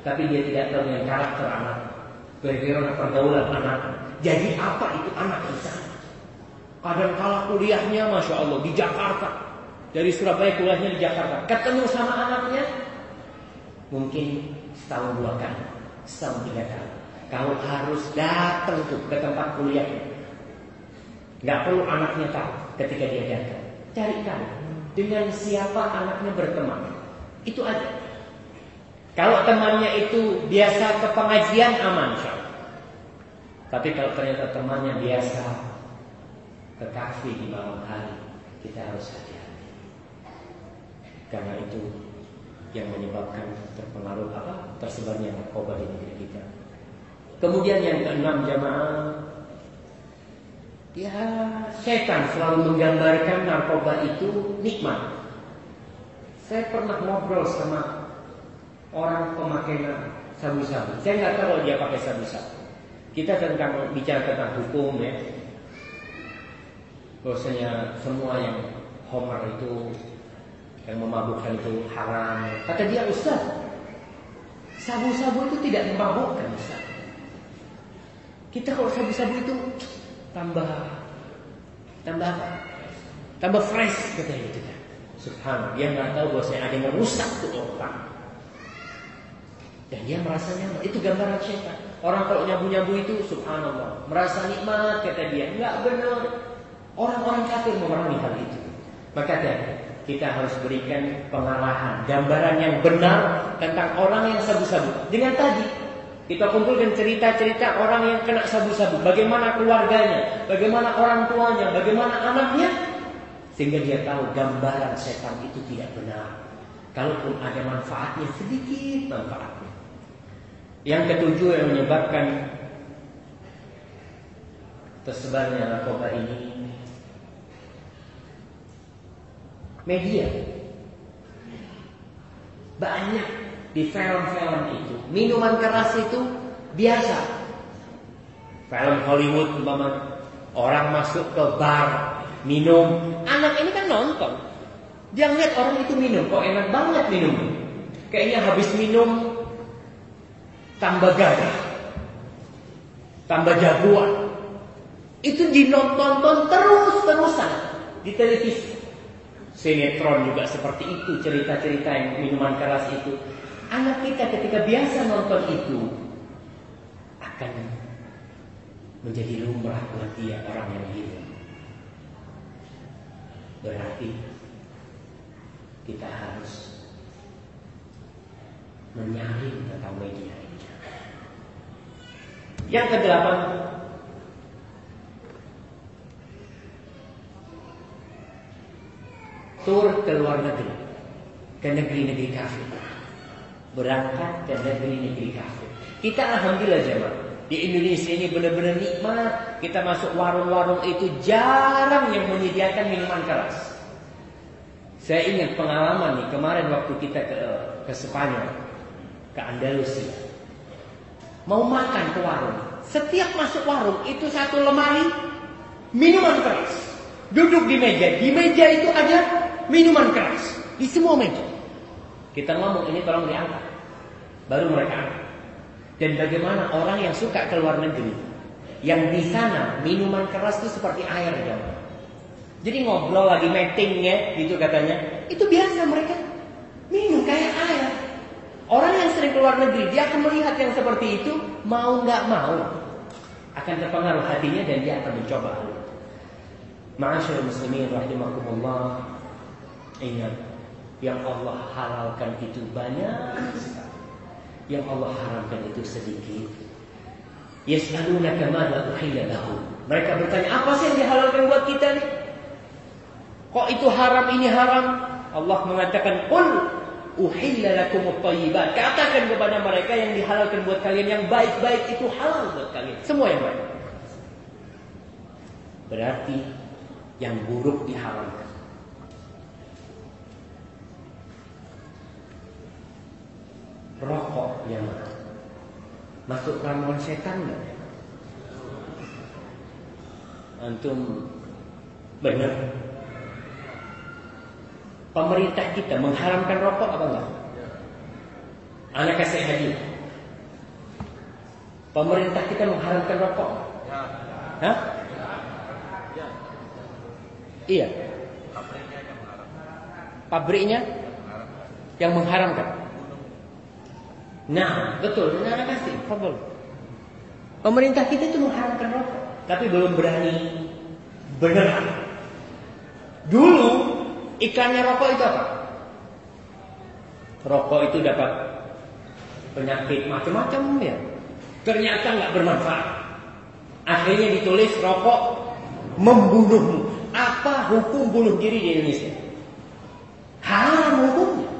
Tapi dia tidak tahu dengan karakter anak. Bagaimana pergaulan anak. Jadi apa itu anak sana? Kadang kala kuliahnya Masya Allah di Jakarta. Dari Surabaya kuliahnya di Jakarta. Ketemu sama anaknya. Mungkin setahun dua kali. Setahun tiga kali. Kau harus datang tuh ke tempat kuliah. Gak perlu anaknya tahu ketika dia datang. Cari tahu dengan siapa anaknya berteman. Itu aja. Kalau temannya itu biasa ke pengajian aman, Tapi kalau ternyata temannya biasa ke kafe di malam hari, kita harus hati-hati. Karena itu yang menyebabkan terpengaruh apa? Tersebarnya narkoba di negeri kita. Kemudian yang keenam jamaah Ya setan selalu menggambarkan narkoba itu nikmat. Saya pernah ngobrol sama orang pemakai sabu-sabu. Saya nggak tahu dia pakai sabu-sabu. Kita tentang bicara tentang hukum ya. Bahwasanya semua yang homer itu Yang memabukkan itu haram. Kata dia Ustaz Sabu-sabu itu tidak memabukkan Ustaz. Kita kalau sabu-sabu itu tambah tambah apa? Tambah fresh katanya kan. Subhanallah, dia nggak tahu bahwa saya ada yang merusak tuh orang. Dan dia merasa nyaman. Itu gambaran setan. Orang kalau nyabu-nyabu itu subhanallah, merasa nikmat kata dia. Enggak benar. Orang-orang kafir memahami hal itu. Maka kita harus berikan pengalahan, gambaran yang benar tentang orang yang sabu-sabu. Dengan tadi kita kumpulkan cerita-cerita orang yang kena sabu-sabu. Bagaimana keluarganya, bagaimana orang tuanya, bagaimana anaknya. Sehingga dia tahu gambaran setan itu tidak benar. Kalaupun ada manfaatnya, sedikit manfaatnya. Yang ketujuh yang menyebabkan tersebarnya narkoba ini media banyak di film-film itu. Minuman keras itu biasa. Film Hollywood umpama orang masuk ke bar minum, anak ini kan nonton. Dia ngeliat orang itu minum, kok enak banget minum. Kayaknya habis minum tambah gagah, tambah jagoan. Itu dinonton terus-terusan di televisi. Sinetron juga seperti itu cerita-cerita yang minuman keras itu Anak kita ketika biasa nonton itu akan menjadi lumrah buat dia orang yang minum. Berarti kita harus menyaring tentang media ini. Yang kedelapan, tur ke luar negeri, ke negeri-negeri kafir. Berangkat ke negeri-negeri kafir. Kita alhamdulillah jemaah. Di Indonesia ini benar-benar nikmat. Kita masuk warung-warung itu jarang yang menyediakan minuman keras. Saya ingat pengalaman nih kemarin waktu kita ke ke Spanyol, ke Andalusia. Mau makan ke warung. Setiap masuk warung itu satu lemari minuman keras. Duduk di meja, di meja itu ada minuman keras di semua meja. Kita ngomong ini tolong diangkat. Baru mereka angkat. Dan bagaimana orang yang suka ke luar negeri Yang di sana minuman keras itu seperti air ya. Jadi ngobrol lagi meetingnya gitu katanya Itu biasa mereka minum kayak air Orang yang sering keluar negeri Dia akan melihat yang seperti itu Mau nggak mau Akan terpengaruh hatinya dan dia akan mencoba Ma'asyur muslimin rahimakumullah Ingat Yang Allah halalkan itu banyak yang Allah haramkan itu sedikit. Yas'alunaka madza uhilla lahum. Mereka bertanya, apa sih yang dihalalkan buat kita nih? Kok itu haram ini haram? Allah mengatakan, "Qul uhilla lakum at-thayyibat." Katakan kepada mereka yang dihalalkan buat kalian yang baik-baik itu halal buat kalian. Semua yang baik. Berarti yang buruk diharamkan. Rokok yang masuk ramuan setan nggak? Antum benar? Pemerintah kita mengharamkan rokok apa enggak? Anak kasih hadiah. Pemerintah kita mengharamkan rokok. Hah? Iya. Pabriknya yang mengharamkan. Nah, betul. Benar kasih. Fadol. Pemerintah kita itu mengharamkan rokok, tapi belum berani beneran. Dulu iklannya rokok itu apa? Rokok itu dapat penyakit macam-macam ya. Ternyata nggak bermanfaat. Akhirnya ditulis rokok membunuhmu. Apa hukum bunuh diri di Indonesia? Haram hukumnya.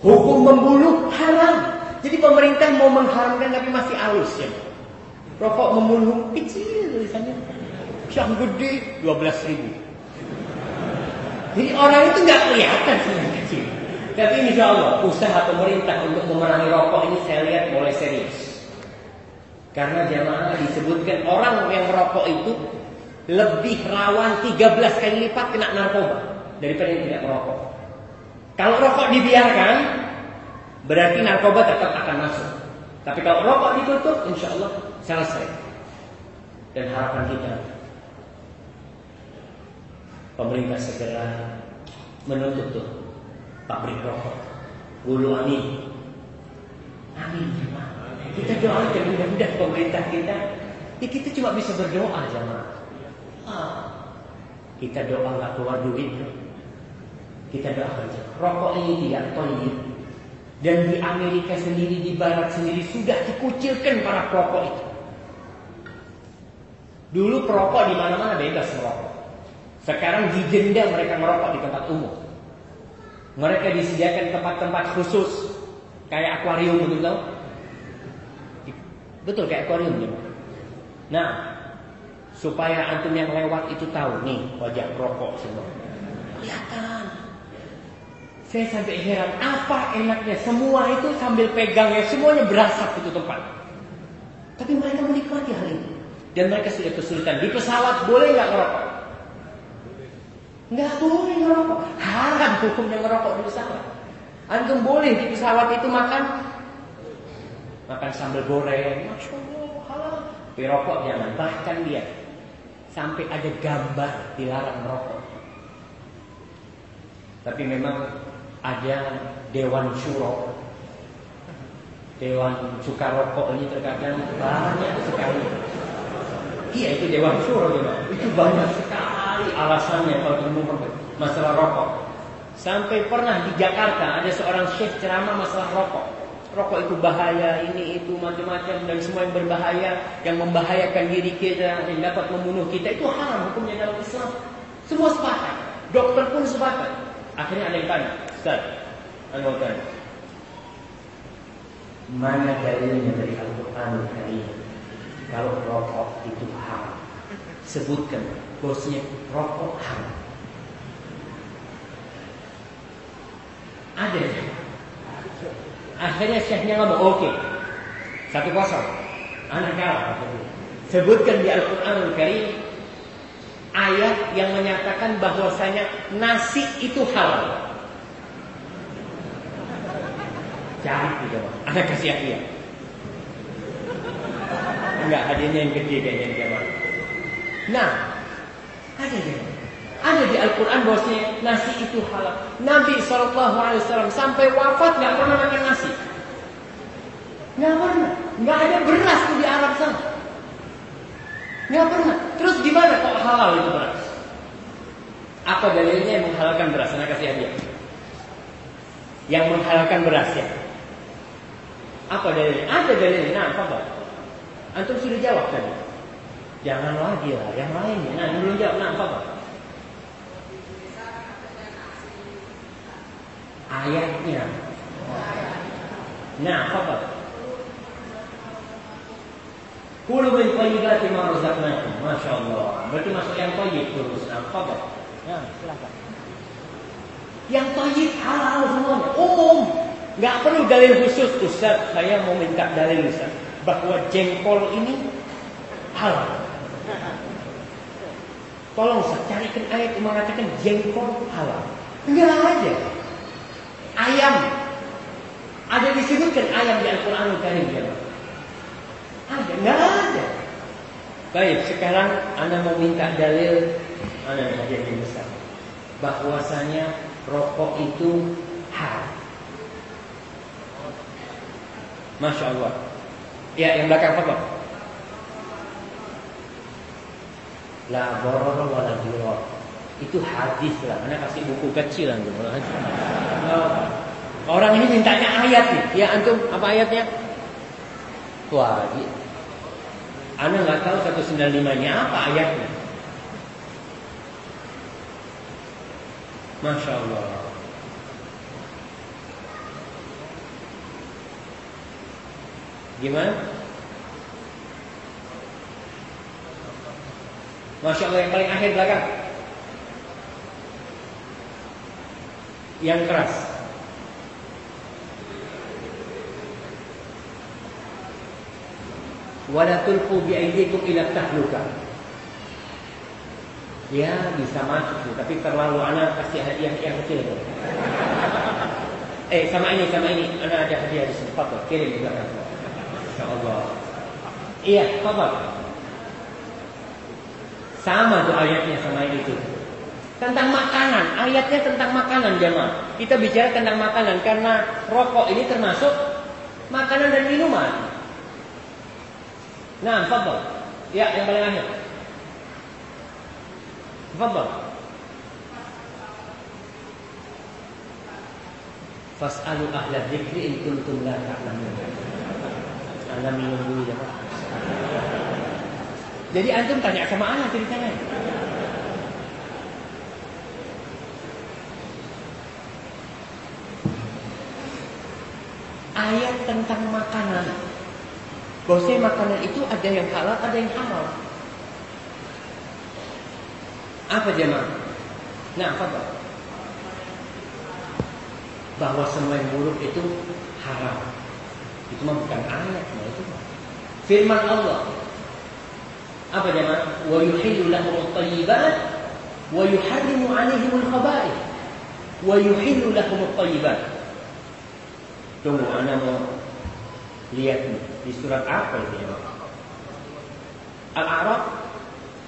Hukum membunuh haram. Jadi pemerintah mau mengharamkan tapi masih halus ya. Rokok membunuh kecil tulisannya. Yang gede 12 ribu. Jadi orang itu nggak kelihatan yang kecil. Tapi insya Allah usaha pemerintah untuk memerangi rokok ini saya lihat mulai serius. Karena jamaah disebutkan orang yang merokok itu lebih rawan 13 kali lipat kena narkoba daripada yang tidak merokok. Kalau rokok dibiarkan, berarti narkoba tetap akan masuk. Tapi kalau rokok ditutup, insya Allah selesai. Dan harapan kita, pemerintah segera menutup tuh pabrik rokok. Bulu amin. Amin. Kita doakan mudah-mudahan pemerintah kita. Ya kita cuma bisa berdoa jamaah. Ah, kita doa nggak keluar duit. Kita doakan rokok ini tidak toyib. Dan di Amerika sendiri, di Barat sendiri sudah dikucilkan para perokok itu. Dulu perokok di mana-mana bebas merokok. Sekarang dijenda mereka merokok di tempat umum. Mereka disediakan tempat-tempat khusus kayak akuarium betul tahu? Betul kayak akuarium ya. Nah, supaya antum yang lewat itu tahu nih wajah perokok semua. Kelihatan. Saya sampai heran, apa enaknya semua itu sambil pegang ya semuanya berasap itu tempat. Tapi mereka menikmati hal ini. Dan mereka sudah kesulitan. Di pesawat boleh nggak ngerokok? Nggak boleh ngerokok. Haram hukumnya ngerokok di pesawat. Antum boleh di pesawat itu makan makan sambal goreng, masya Allah halal. Tapi jangan. Bahkan dia sampai ada gambar dilarang merokok. Tapi memang ada Dewan Syuro. Dewan suka rokok ini terkadang banyak sekali. Iya itu Dewan Syuro juga. Itu banyak sekali alasannya kalau ngomong masalah rokok. Sampai pernah di Jakarta ada seorang syekh ceramah masalah rokok. rokok itu bahaya, ini itu macam-macam dan semua yang berbahaya, yang membahayakan diri kita, yang dapat membunuh kita itu haram hukumnya dalam Islam. Semua sepakat, dokter pun sepakat. Akhirnya ada yang tanya, Ustaz, tanya, mana dalilnya dari Al-Quran Karim kalau rokok itu haram? Sebutkan, bosnya rokok haram. Ada. Akhirnya syekhnya ngomong, oke. Okay. Satu kosong. Anak kalah. Sebutkan di Al-Quran Al-Karim ayat yang menyatakan bahwasanya nasi itu halal. Cari gitu, Anak kasih hadiah. Enggak, hadiahnya yang gede kayaknya dia Nah, ada dia. Ada di Al-Quran bahwasanya nasi itu halal. Nabi SAW sampai wafat nggak pernah makan nasi. Nggak pernah. Nggak ada beras tuh di Arab sana. Nggak pernah. Terus gimana kok halal itu beras? Apa dalilnya yang menghalalkan beras? Saya kasih hadiah. Yang menghalalkan beras ya. Apa dalilnya? Ada dalilnya. Nah, apa? Antum sudah jawab tadi. Jangan lagi lah, yang lainnya. Nah, belum jawab. Nah, apa? ayatnya. Nah, apa? Kulu min thayyibati ma razaqnakum. Masya Allah. Berarti masuk yang thayyib terus. Nah, apa? Ya, silakan. Yang thayyib halal semuanya. Umum. Gak perlu dalil khusus Ustaz. Saya mau minta dalil Ustaz. Bahwa jengkol ini halal. Tolong Ustaz carikan ayat yang mengatakan jengkol halal. Enggak aja ayam. Ada disebutkan ayam di Al-Quran Al-Karim ya Ada, nggak ada. Baik, sekarang Anda mau minta dalil Anda hadiah yang besar bahwasanya rokok itu haram. Masya Allah. Ya, yang belakang apa? La boror wa la itu hadis lah. Anda kasih buku kecil antum. Orang ini mintanya ayat nih. Ya antum apa ayatnya? Wah, Anda nggak tahu 195-nya apa ayatnya. Masya Allah. Gimana? Masya Allah yang paling akhir belakang. yang keras. Wala tulqu biaydikum ila tahluka. Ya bisa masuk sih, tapi terlalu anak kasih hadiah yang kecil. eh sama ini sama ini, anak ada hadiah di sini. Kirim juga kan. Insyaallah. Iya. Sama tuh ayatnya sama ini tuh. Tentang makanan, ayatnya tentang makanan jemaah. Kita bicara tentang makanan karena rokok ini termasuk makanan dan minuman. Nah, fadal. Ya, yang paling akhir. Fadal. Fas'alu ahla dzikri in kuntum la ta'lamun. Anda minum dulu ya, Pak. Jadi antum tanya sama anak ceritanya. ayat tentang makanan. Bahwasanya makanan itu ada yang halal, ada yang haram. Apa jemaah? Nah, apa? Bahwa yang buruk itu haram. Itu mah bukan ayat, itu firman Allah. Apa jemaah? Wa yuhillu lahum at-thayyibat wa yuharrimu 'alaihim al-khaba'ith. Wa yuhillu lahum at-thayyibat. Tunggu, Anda mau lihat nih, di surat apa ini ya? Al-A'raf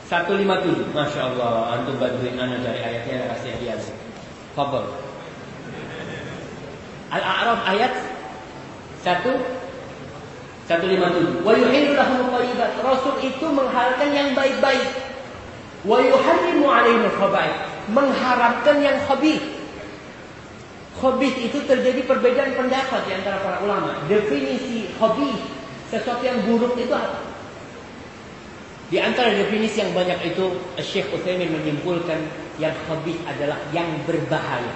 157. Masya Allah, antum bantuin Anda dari ayatnya kasih hadiah. Fadol. Al-A'raf ayat 1 157. Wa yuhillu lahum. Rasul itu menghalalkan yang baik-baik. Wa yuharrimu 'alaihim al-khaba'ith. Mengharamkan yang khabith. Khabith itu terjadi perbedaan pendapat di antara para ulama. Definisi khabith, sesuatu yang buruk itu apa? Di antara definisi yang banyak itu Syekh Utsaimin menyimpulkan yang khabith adalah yang berbahaya.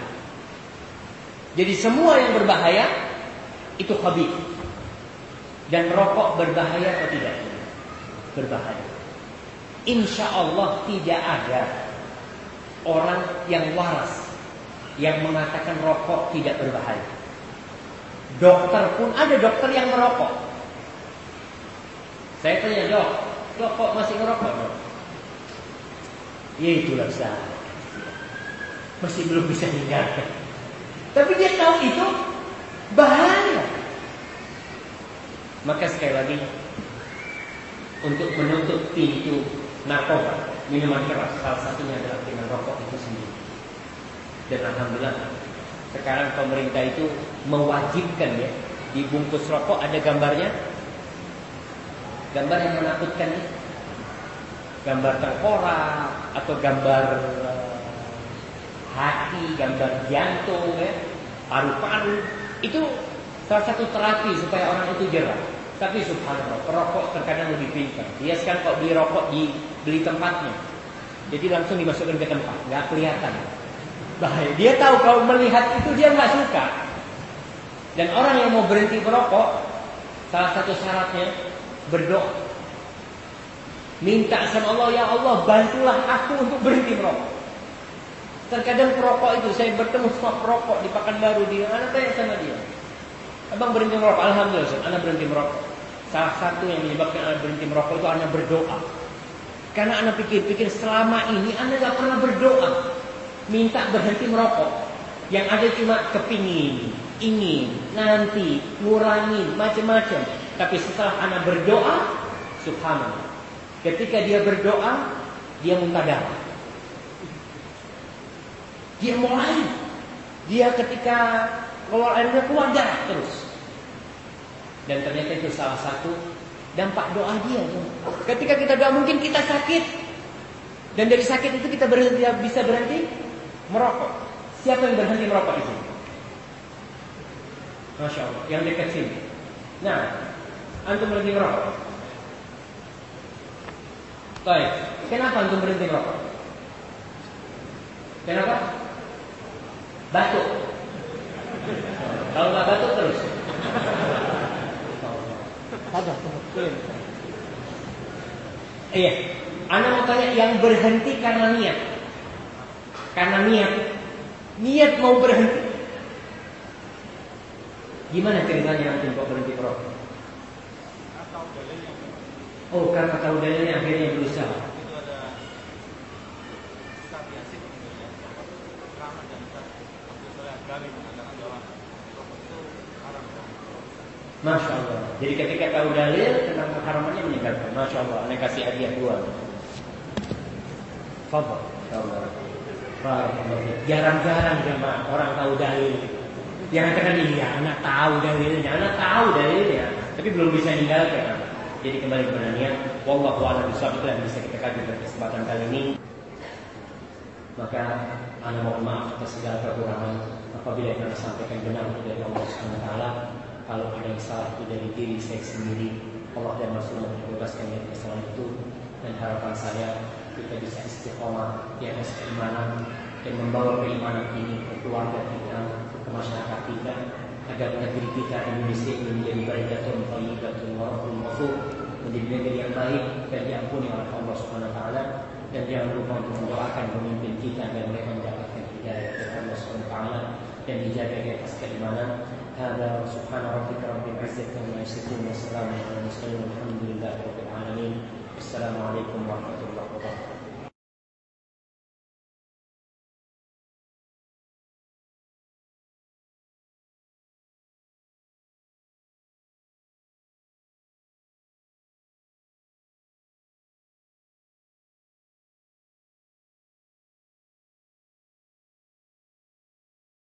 Jadi semua yang berbahaya itu khabith. Dan rokok berbahaya atau tidak? Berbahaya. Insya Allah tidak ada orang yang waras yang mengatakan rokok tidak berbahaya. Dokter pun ada dokter yang merokok. Saya tanya dok, dok kok masih ngerokok dok? Ya itulah saya. Masih belum bisa hindarkan. Tapi dia tahu itu bahaya. Maka sekali lagi untuk menutup pintu narkoba, minuman keras salah satunya adalah dengan rokok itu sendiri. Dan alhamdulillah sekarang pemerintah itu mewajibkan ya di bungkus rokok ada gambarnya, gambar yang menakutkan ya. gambar tengkorak atau gambar uh, hati, gambar jantung ya, paru-paru itu salah satu terapi supaya orang itu jerah. Tapi subhanallah, perokok terkadang lebih pintar. Dia sekarang kok beli rokok di beli tempatnya. Jadi langsung dimasukkan ke tempat, nggak kelihatan. Bahaya. Dia tahu kalau melihat itu dia nggak suka. Dan orang yang mau berhenti merokok, salah satu syaratnya berdoa. Minta sama Allah, ya Allah bantulah aku untuk berhenti merokok. Terkadang perokok itu saya bertemu sama perokok di Pekanbaru dia, anak tanya sama dia. Abang berhenti merokok, alhamdulillah, anak berhenti merokok. Salah satu yang menyebabkan anak berhenti merokok itu anak berdoa. Karena anak pikir-pikir selama ini anak gak pernah berdoa. Minta berhenti merokok. Yang ada cuma kepingin, ingin, nanti, ngurangin, macam-macam. Tapi setelah anak berdoa, subhanallah. Ketika dia berdoa, dia muntah darah. Dia mulai. Dia ketika keluar airnya keluar darah terus. Dan ternyata itu salah satu dampak doa dia. Ketika kita doa mungkin kita sakit. Dan dari sakit itu kita berhenti, bisa berhenti merokok. Siapa yang berhenti merokok itu? Masya Allah, yang dekat sini. Nah, antum berhenti merokok. Baik, kenapa antum berhenti merokok? Kenapa? Batuk. Kalau nggak batuk terus. Sabar, Iya. Anda mau tanya yang berhenti karena niat. Karena niat. Niat mau berhenti. Gimana ceritanya nanti kok berhenti merokok? Oh, karena tahu dalilnya akhirnya berusaha. Masya Allah. Jadi ketika tahu dalil tentang keharamannya meninggalkan. Masya Allah. Anda kasih hadiah dua. Fadol. Jarang-jarang jemaah orang tahu dalil. Yang katakan iya, anak tahu dalilnya, anak tahu dalilnya, tapi belum bisa meninggalkan. Jadi kembali kepada niat. Wallahu a'lam bishawab itu yang bisa kita kaji pada kesempatan kali ini. Maka anda mohon maaf atas segala kekurangan apabila yang saya sampaikan benar dari Allah Subhanahu wa taala kalau ada yang salah itu dari diri saya sendiri Allah dan Rasulullah membebaskan dari kesalahan itu. Dan harapan saya kita bisa istiqomah di atas keimanan dan membawa keimanan ini ke keluarga kita ke masyarakat kita agar negeri kita Indonesia ini menjadi baridatun thayyibatun warahul ghafur menjadi negeri yang baik dan diampuni oleh Allah Subhanahu wa taala dan jangan lupa untuk mendoakan pemimpin kita agar mereka mendapatkan hidayah dari Allah Subhanahu dan dijaga di atas keimanan هذا سبحان ربك رب العزة عما يصفون وسلام على المرسلين والحمد لله رب العالمين. السلام عليكم ورحمة الله.